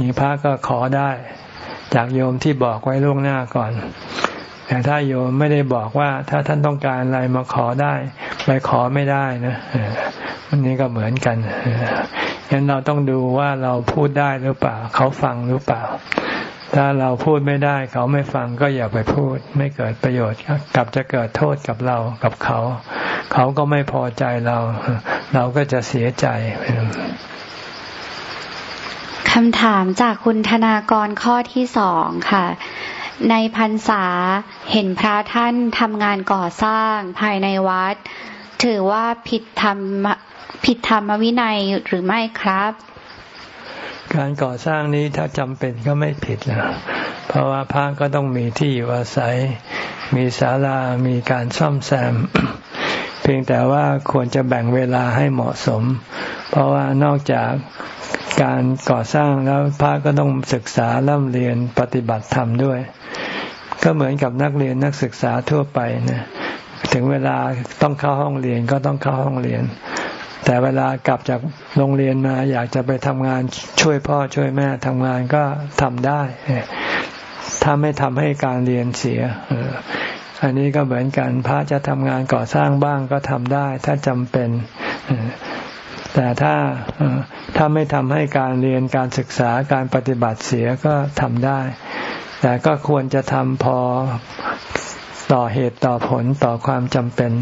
นี่พระก็ขอได้ จากโยมที่บอกไว้ล่วงหน้าก่อน แต่ถ้าโยมไม่ได้บอกว่าถ้าท่านต้องการอะไรมาขอได้ ไปขอไม่ได้นะอันนี้ก็เหมือนกันงั้นเราต้องดูว่าเราพูดได้หรือเปล่า เขาฟังหรือเปล่า ถ้าเราพูดไม่ได้ เขาไม่ฟังก็อย่าไปพูด ไม่เกิดประโยชน์กลับจะเกิดโทษกับเรากับเขา เขาก็ไม่พอใจเรา เราก็จะเสียใจคำถามจากคุณธนากรข้อที่สองค่ะ ในพรรษาเห็นพระท่านทำงานก่อสร้างภายในวัด ถือว่าผิดธรรมผิดธรรมวินัยหรือไม่ครับ การก่อสร้างนี้ถ้าจำเป็นก็ไม่ผิดนะเพราะว่าพระก็ต้องมีที่อยู่อาศัย มีศาลามีการซ่อมแซม เพียงแต่ว่าควรจะแบ่งเวลาให้เหมาะสม เพราะว่านอกจาก การก่อสร้างแล้วพระก็ต้องศึกษาเริ่มเรียนปฏิบัติธรรมด้วย ก็เหมือนกับนักเรียนนักศึกษาทั่วไปนะถึงเวลาต้องเข้าห้องเรียนก็ต้องเข้าห้องเรียน แต่เวลากลับจากโรงเรียนมาอยากจะไปทำงานช่วยพ่อช่วยแม่ทำงานก็ทำได้ถ้าไม่ทำให้การเรียนเสียอันนี้ก็เหมือนกันพระจะทำงานก่อสร้างบ้างก็ทำได้ ถ้าจำเป็น แต่ถ้าถ้าไม่ทำให้การเรียนการศึกษาการปฏิบัติเสียก็ทำได้ แต่ก็ควรจะทำพอต่อเหตุต่อผลต่อความจำเป็น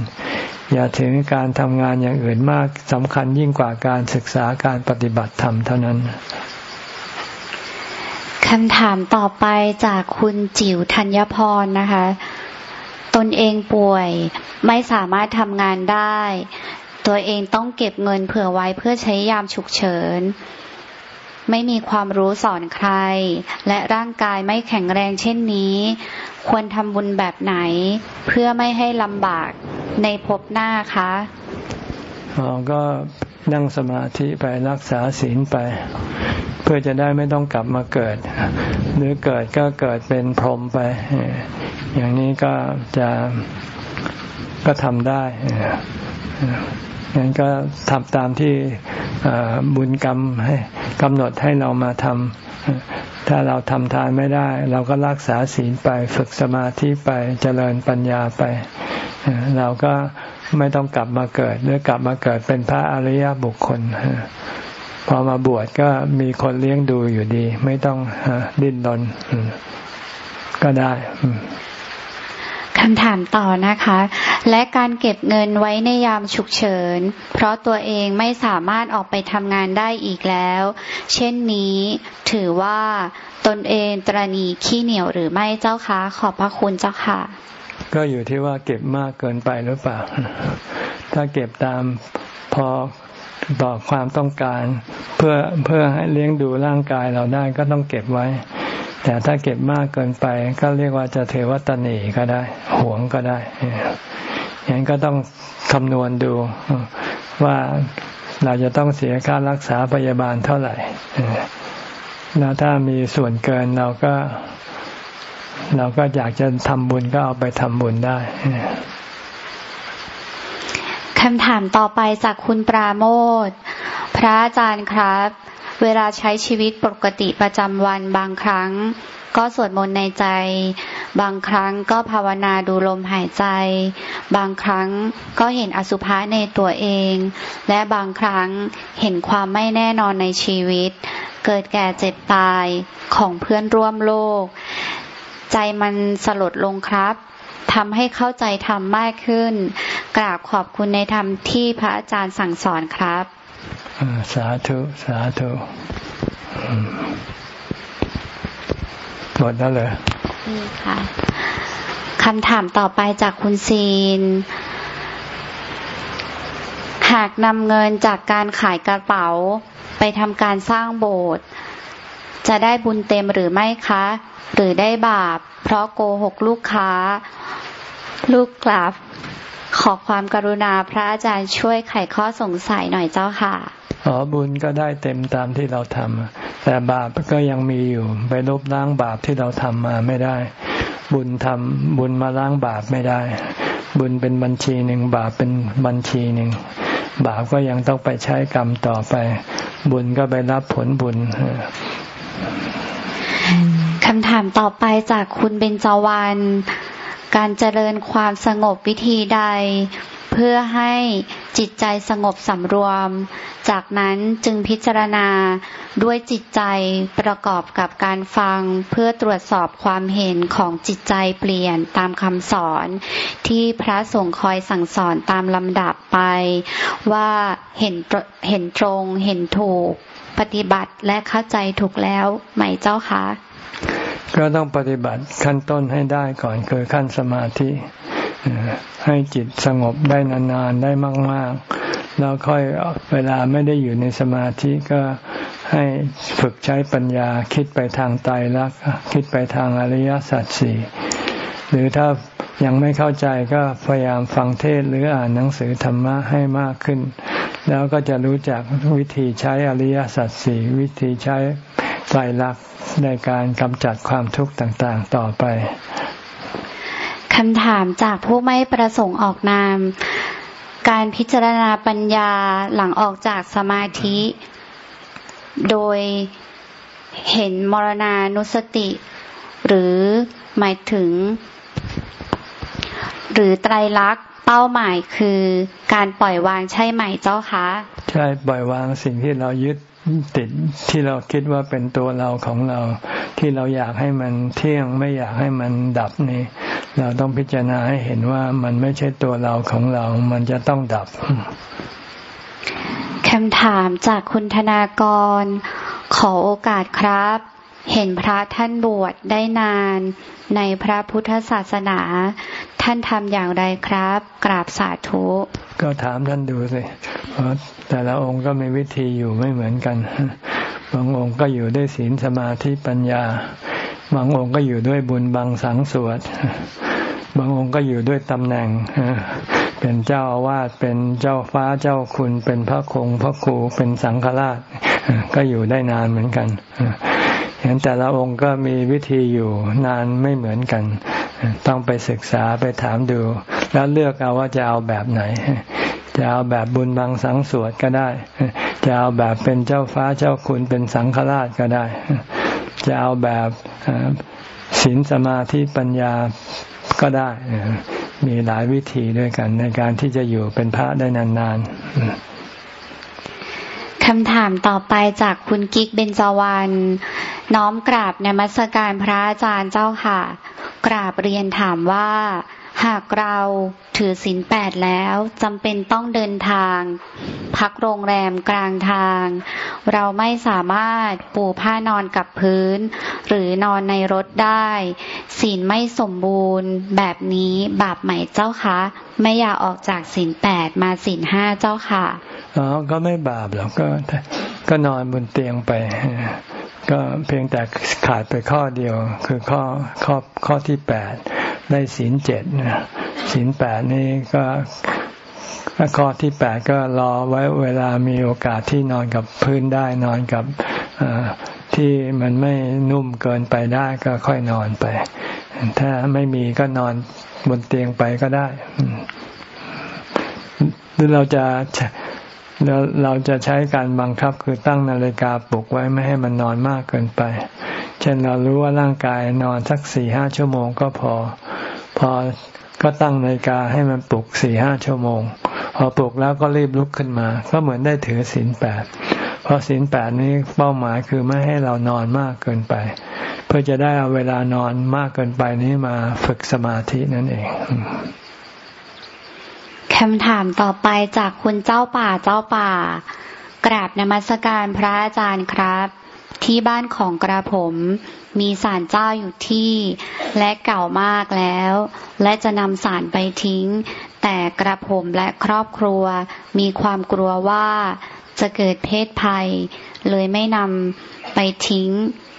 อย่าถึงการทำงานอย่างอื่นมากสำคัญยิ่งกว่าการศึกษาการปฏิบัติธรรมเท่านั้นคำถามต่อไปจากคุณจิ๋วธัญพรนะคะ ตนเองป่วยไม่สามารถทำงานได้ ตัวเองต้องเก็บเงินเผื่อไว้เพื่อใช้ยามฉุกเฉิน ไม่มีความรู้สอนใคร และร่างกายไม่แข็งแรงเช่นนี้ ควรทำบุญแบบไหน เพื่อไม่ให้ลำบากในภพหน้าคะอ๋อก็นั่งสมาธิไปรักษาศีลไป เพื่อจะได้ไม่ต้องกลับมาเกิด หรือเกิดก็เกิดเป็นพรหมไป อย่างนี้ก็จะ ก็ทำได้งั้นก็ทำตามที่บุญกรรมให้กำหนดให้เรามาทำถ้าเราทำทานไม่ได้ เราก็รักษาศีลไปฝึกสมาธิไปเจริญปัญญาไป เราก็ไม่ต้องกลับมาเกิดหรือกลับมาเกิดเป็นพระอริยบุคคลพอมาบวชก็มีคนเลี้ยงดูอยู่ดี ไม่ต้องดิ้นรนก็ได้ คำถามต่อนะคะ และการเก็บเงินไว้ในยามฉุกเฉิน เพราะตัวเองไม่สามารถออกไปทำงานได้อีกแล้ว เช่นนี้ถือว่าตนเองตรณีขี้เหนียวหรือไม่เจ้าคะขอบพระคุณเจ้าค่ะ ก็อยู่ที่ว่าเก็บมากเกินไปหรือเปล่า ถ้าเก็บตามพอต่อความต้องการ เพื่อเพื่อให้เลี้ยงดูร่างกายเราได้ก็ต้องเก็บไว้ แต่ถ้าเก็บมากเกินไปก็เรียกว่าจะเทวตนีก็ได้หวงก็ได้อย่างนั้นก็ต้องคำนวณดูว่าเราจะต้องเสียค่ารักษาพยาบาลเท่าไหร่แล้วถ้ามีส่วนเกินเราก็ เราก็อยากจะทำบุญก็เอาไปทำบุญได้คำถามต่อไปจากคุณปราโมทพระอาจารย์ครับ เวลาใช้ชีวิตปกติประจำวันบางครั้ง ก็สวดมนต์ในใจ บางครั้งก็ภาวนาดูลมหายใจ บางครั้งก็เห็นอสุภะในตัวเอง และบางครั้งเห็นความไม่แน่นอนในชีวิต เกิดแก่เจ็บตายของเพื่อนร่วมโลก ใจมันสลดลงครับทำให้เข้าใจธรรมมากขึ้น กราบขอบคุณในธรรมที่พระอาจารย์สั่งสอนครับ สาธุ สาธุหมดแล้วเลยนี่ค่ะคำถามต่อไปจากคุณซีน หากนำเงินจากการขายกระเป๋า ไปทำการสร้างโบสถ์จะได้บุญเต็มหรือไม่คะ หรือได้บาป เพราะโกหกลูกค้า ลูกกลับ ขอความกรุณาพระอาจารย์ช่วยไขข้อสงสัยหน่อยเจ้าค่ะอ๋อบุญก็ได้เต็มตามที่เราทำแต่บาปก็ยังมีอยู่ ไปลบล้างบาปที่เราทำมาไม่ได้ บุญทำบุญมาล้างบาปไม่ได้ บุญเป็นบัญชีหนึ่งบาปเป็นบัญชีหนึ่งบาปก็ยังต้องไปใช้กรรมต่อไป บุญก็ไปรับผลบุญคำถามต่อไปจากคุณเบญจวรรณ การเจริญความสงบวิธีใด เพื่อให้จิตใจสงบสำรวม จากนั้นจึงพิจารณาด้วยจิตใจประกอบกับการฟังเพื่อตรวจสอบความเห็นของจิตใจเปลี่ยนตามคำสอน ที่พระสงฆ์คอยสั่งสอนตามลำดับไป ว่าเห็นเห็นตรงเห็นถูก ปฏิบัติและเข้าใจถูกแล้วไหมเจ้าคะ ก็ต้องปฏิบัติขั้นต้นให้ได้ก่อนคือขั้นสมาธิให้จิตสงบได้นานๆได้มาก ๆ แล้วค่อยเวลาไม่ได้อยู่ในสมาธิก็ให้ฝึกใช้ปัญญาคิดไปทางไตรลักษณ์คิดไปทางอริยสัจสี่หรือถ้ายังไม่เข้าใจก็พยายามฟังเทศหรืออ่านหนังสือธรรมะให้มากขึ้น แล้วก็จะรู้จักวิธีใช้อริยสัจสี่วิธีใช้ ไตรลักษณ์ในการกำจัดความทุกข์ต่างๆ ต่อไปคำถามจากผู้ไม่ประสงค์ออกนาม การพิจารณาปัญญาหลังออกจากสมาธิ โดยเห็นมรณานุสติ หรือหมายถึง หรือไตรลักษณ์เป้าหมายคือการปล่อยวางใช่ไหมเจ้าคะ ใช่ปล่อยวางสิ่งที่เรายึด ติดที่เราคิดว่าเป็นตัวเราของเรา ที่เราอยากให้มันเที่ยงไม่อยากให้มันดับนี่ เราต้องพิจารณาให้เห็นว่ามันไม่ใช่ตัวเราของเรา มันจะต้องดับคำถามจากคุณธนากร ขอโอกาสครับ เห็นพระท่านบวชได้นาน ในพระพุทธศาสนา ท่านทำอย่างไรครับ กราบสาธุ ก็ถามท่านดูสิเพราะแต่ละองค์ก็มีวิธีอยู่ไม่เหมือนกัน บางองค์ก็อยู่ด้วยศีลสมาธิปัญญา บางองค์ก็อยู่ด้วยบุญบางสังสวดบางองค์ก็อยู่ด้วยตำแหน่งเป็นเจ้าอาวาสเป็นเจ้าฟ้าเจ้าคุณเป็นพระคงพระครูเป็นสังฆราช ก็อยู่ได้นานเหมือนกัน เห็นแต่ละองค์ก็มีวิธีอยู่นานไม่เหมือนกัน ต้องไปศึกษาไปถามดู แล้วเลือกเอาว่าจะเอาแบบไหน จะเอาแบบบุญบางสังสวดก็ได้ จะเอาแบบเป็นเจ้าฟ้าเจ้าคุณเป็นสังฆราชก็ได้ จะเอาแบบศีลสมาธิปัญญาก็ได้ มีหลายวิธีด้วยกันในการที่จะอยู่เป็นพระได้นานๆ คำถามต่อไปจากคุณกิ๊กเบญจวรรณน้อมกราบในมัสการพระอาจารย์เจ้าค่ะ กราบเรียนถามว่า หากเราถือศีลแปดแล้วจำเป็นต้องเดินทาง พักโรงแรมกลางทาง เราไม่สามารถปูผ้านอนกับพื้น หรือนอนในรถได้ศีลไม่สมบูรณ์ แบบนี้บาปไหมเจ้าคะ ไม่อยากออกจากศีลแปดมาศีลห้าเจ้าค่ะ อ๋อก็ไม่บาปหรอกก็ก็นอนบนเตียงไป ก็เพียงแต่ขาดไปข้อเดียว คือข้อข้อข้อที่แปดได้ศีลเจ็ดศีลแปดนี่ก็ข้อที่แปดก็รอไว้เวลามีโอกาสที่นอนกับพื้นได้นอนกับที่มันไม่นุ่มเกินไปได้ก็ค่อยนอนไป ถ้าไม่มีก็นอนบนเตียงไปก็ได้หรือเราจะ เราเราจะใช้การบังคับคือตั้งนาฬิกาปลุกไว้ไม่ให้มันนอนมากเกินไป เช่นเรารู้ว่าร่างกายนอนสักสี่ห้าชั่วโมงก็พอ พอก็ตั้งนาฬิกาให้มันปลุกสี่ห้าชั่วโมง พอปลุกแล้วก็รีบลุกขึ้นมา ก็เหมือนได้ถือศีลแปดเพราะศีลแปดนี้เป้าหมายคือไม่ให้เรานอนมากเกินไป เพื่อจะได้เอาเวลานอนมากเกินไปนี้มาฝึกสมาธินั่นเอง คำถามต่อไปจากคุณเจ้าป่าเจ้าป่า กราบนมัสการพระอาจารย์ครับ ที่บ้านของกระผม มีศาลเจ้าอยู่ที่ และเก่ามากแล้ว และจะนำศาลไปทิ้ง แต่กระผมและครอบครัว มีความกลัวว่าจะเกิดเพศภัย เลยไม่นำไปทิ้ง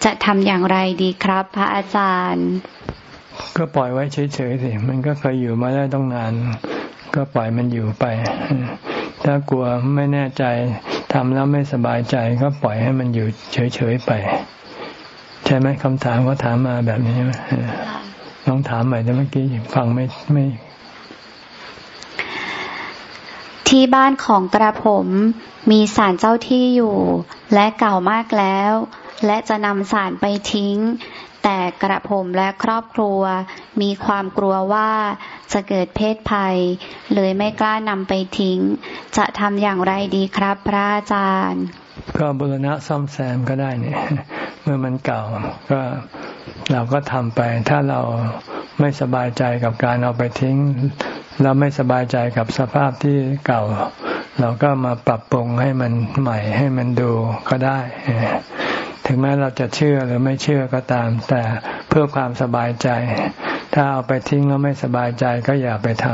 จะทำอย่างไรดีครับ พระอาจารย์ ก็ปล่อยไว้เฉยๆสิมันก็เคยอยู่มาได้ต้องนาน ก็ปล่อยมันอยู่ไป ถ้ากลัวไม่แน่ใจทำแล้วไม่สบายใจก็ปล่อยให้มันอยู่เฉยๆไป ใช่ไหมคำถามเขาถามมาแบบนี้ไหมลองถามใหม่แต่เมื่อกี้ฟังไม่ไม่ ที่บ้านของกระผมมีศาลเจ้าที่อยู่ และเก่ามากแล้ว และจะนำศาลไปทิ้ง แต่กระผมและครอบครัวมีความกลัวว่าจะเกิดเพศภัย เลยไม่กล้านำไปทิ้ง จะทำอย่างไรดีครับพระอาจารย์ ก็บุรณะซ่อมแซมก็ได้เนี่ยเมื่อมันเก่าก็เราก็ทำไป ถ้าเราไม่สบายใจกับการเอาไปทิ้ง เราไม่สบายใจกับสภาพที่เก่า เราก็มาปรับปรุงให้มันใหม่ให้มันดูก็ได้ ถึงแม้เราจะเชื่อหรือไม่เชื่อก็ตาม แต่เพื่อความสบายใจ ถ้าเอาไปทิ้งแล้วไม่สบายใจก็อย่าไปท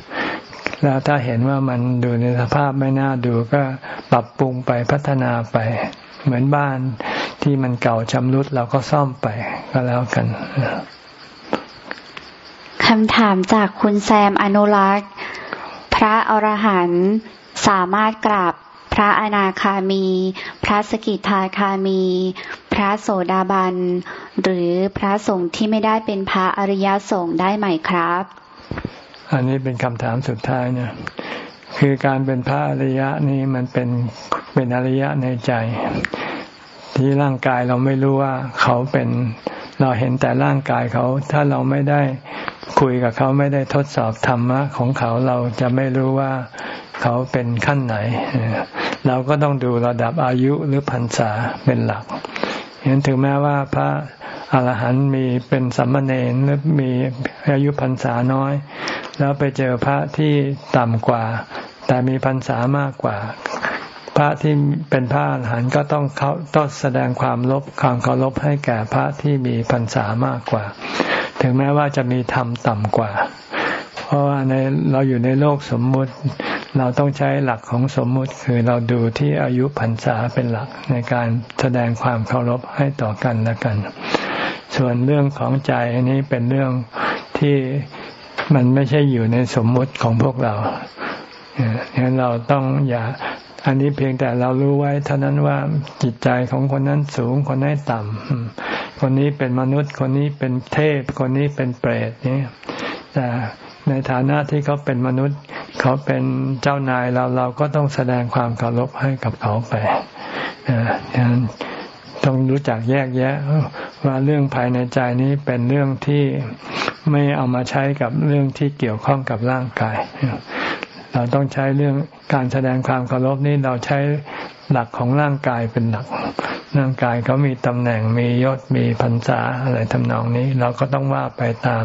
ำแล้วถ้าเห็นว่ามันดูในสภาพไม่น่าดูก็ปรับปรุงไปพัฒนาไป เหมือนบ้านที่มันเก่าชำรุดเราก็ซ่อมไปก็แล้วกันคำถามจากคุณแซมอนุรักษ์ พระอรหันต์สามารถกราบ พระอนาคามี พระสกิทาคามี พระโสดาบัน หรือพระสงฆ์ที่ไม่ได้เป็นพระอริยสงฆ์ได้ไหมครับ อันนี้เป็นคำถามสุดท้ายเนี่ยคือการเป็นพระอริยะนี่มันเป็นเป็นอริยะในใจ ที่ร่างกายเราไม่รู้ว่าเขาเป็นเราเห็นแต่ร่างกายเขา ถ้าเราไม่ได้คุยกับเขาไม่ได้ทดสอบธรรมะของเขาเราจะไม่รู้ว่า เขาเป็นขั้นไหน เราก็ต้องดูระดับอายุหรือพรรษาเป็นหลักเห็นถึงแม้ว่าพระอรหันต์มีเป็นสัมมาเนรหรือมีอายุพรรษาน้อย แล้วไปเจอพระที่ต่ำกว่า แต่มีพรรษามากกว่า พระที่เป็นพระอรหันต์ก็ต้องเขาต้องแสดงความลบความเคารพให้แก่พระที่มีพรรษามากกว่า ถึงแม้ว่าจะมีธรรมต่ำกว่า เพราะว่าในเราอยู่ในโลกสมมุติ เราต้องใช้หลักของสมมุติ คือเราดูที่อายุพรรษาเป็นหลักในการแสดงความเคารพให้ต่อกันและกัน ส่วนเรื่องของใจนนี้เป็นเรื่องที่มันไม่ใช่อยู่ในสมมุติของพวกเราฉะนั้นเราต้องอย่าอันนี้เพียงแต่เรารู้ไว้ เท่านั้นว่าจิตใจของคนนั้นสูงคนนั้นต่ำคนนี้เป็นมนุษย์ คนนี้เป็นเทพ คนนี้เป็นเปรตนี่แต่ ในฐานะที่เขาเป็นมนุษย์ เขาเป็นเจ้านายเราเราก็ต้องแสดงความเคารพให้กับเขาไปดังนั้นต้องรู้จักแยกแยะ ว่าเรื่องภายในใจนี้เป็นเรื่องที่ไม่เอามาใช้กับเรื่องที่เกี่ยวข้องกับร่างกาย เราต้องใช้เรื่องการแสดงความเคารพนี้เราใช้หลักของร่างกายเป็นหลัก ร่างกายเขามีตำแหน่งมียศมีพรรษาอะไรทำนองนี้ เราก็ต้องว่าไปตาม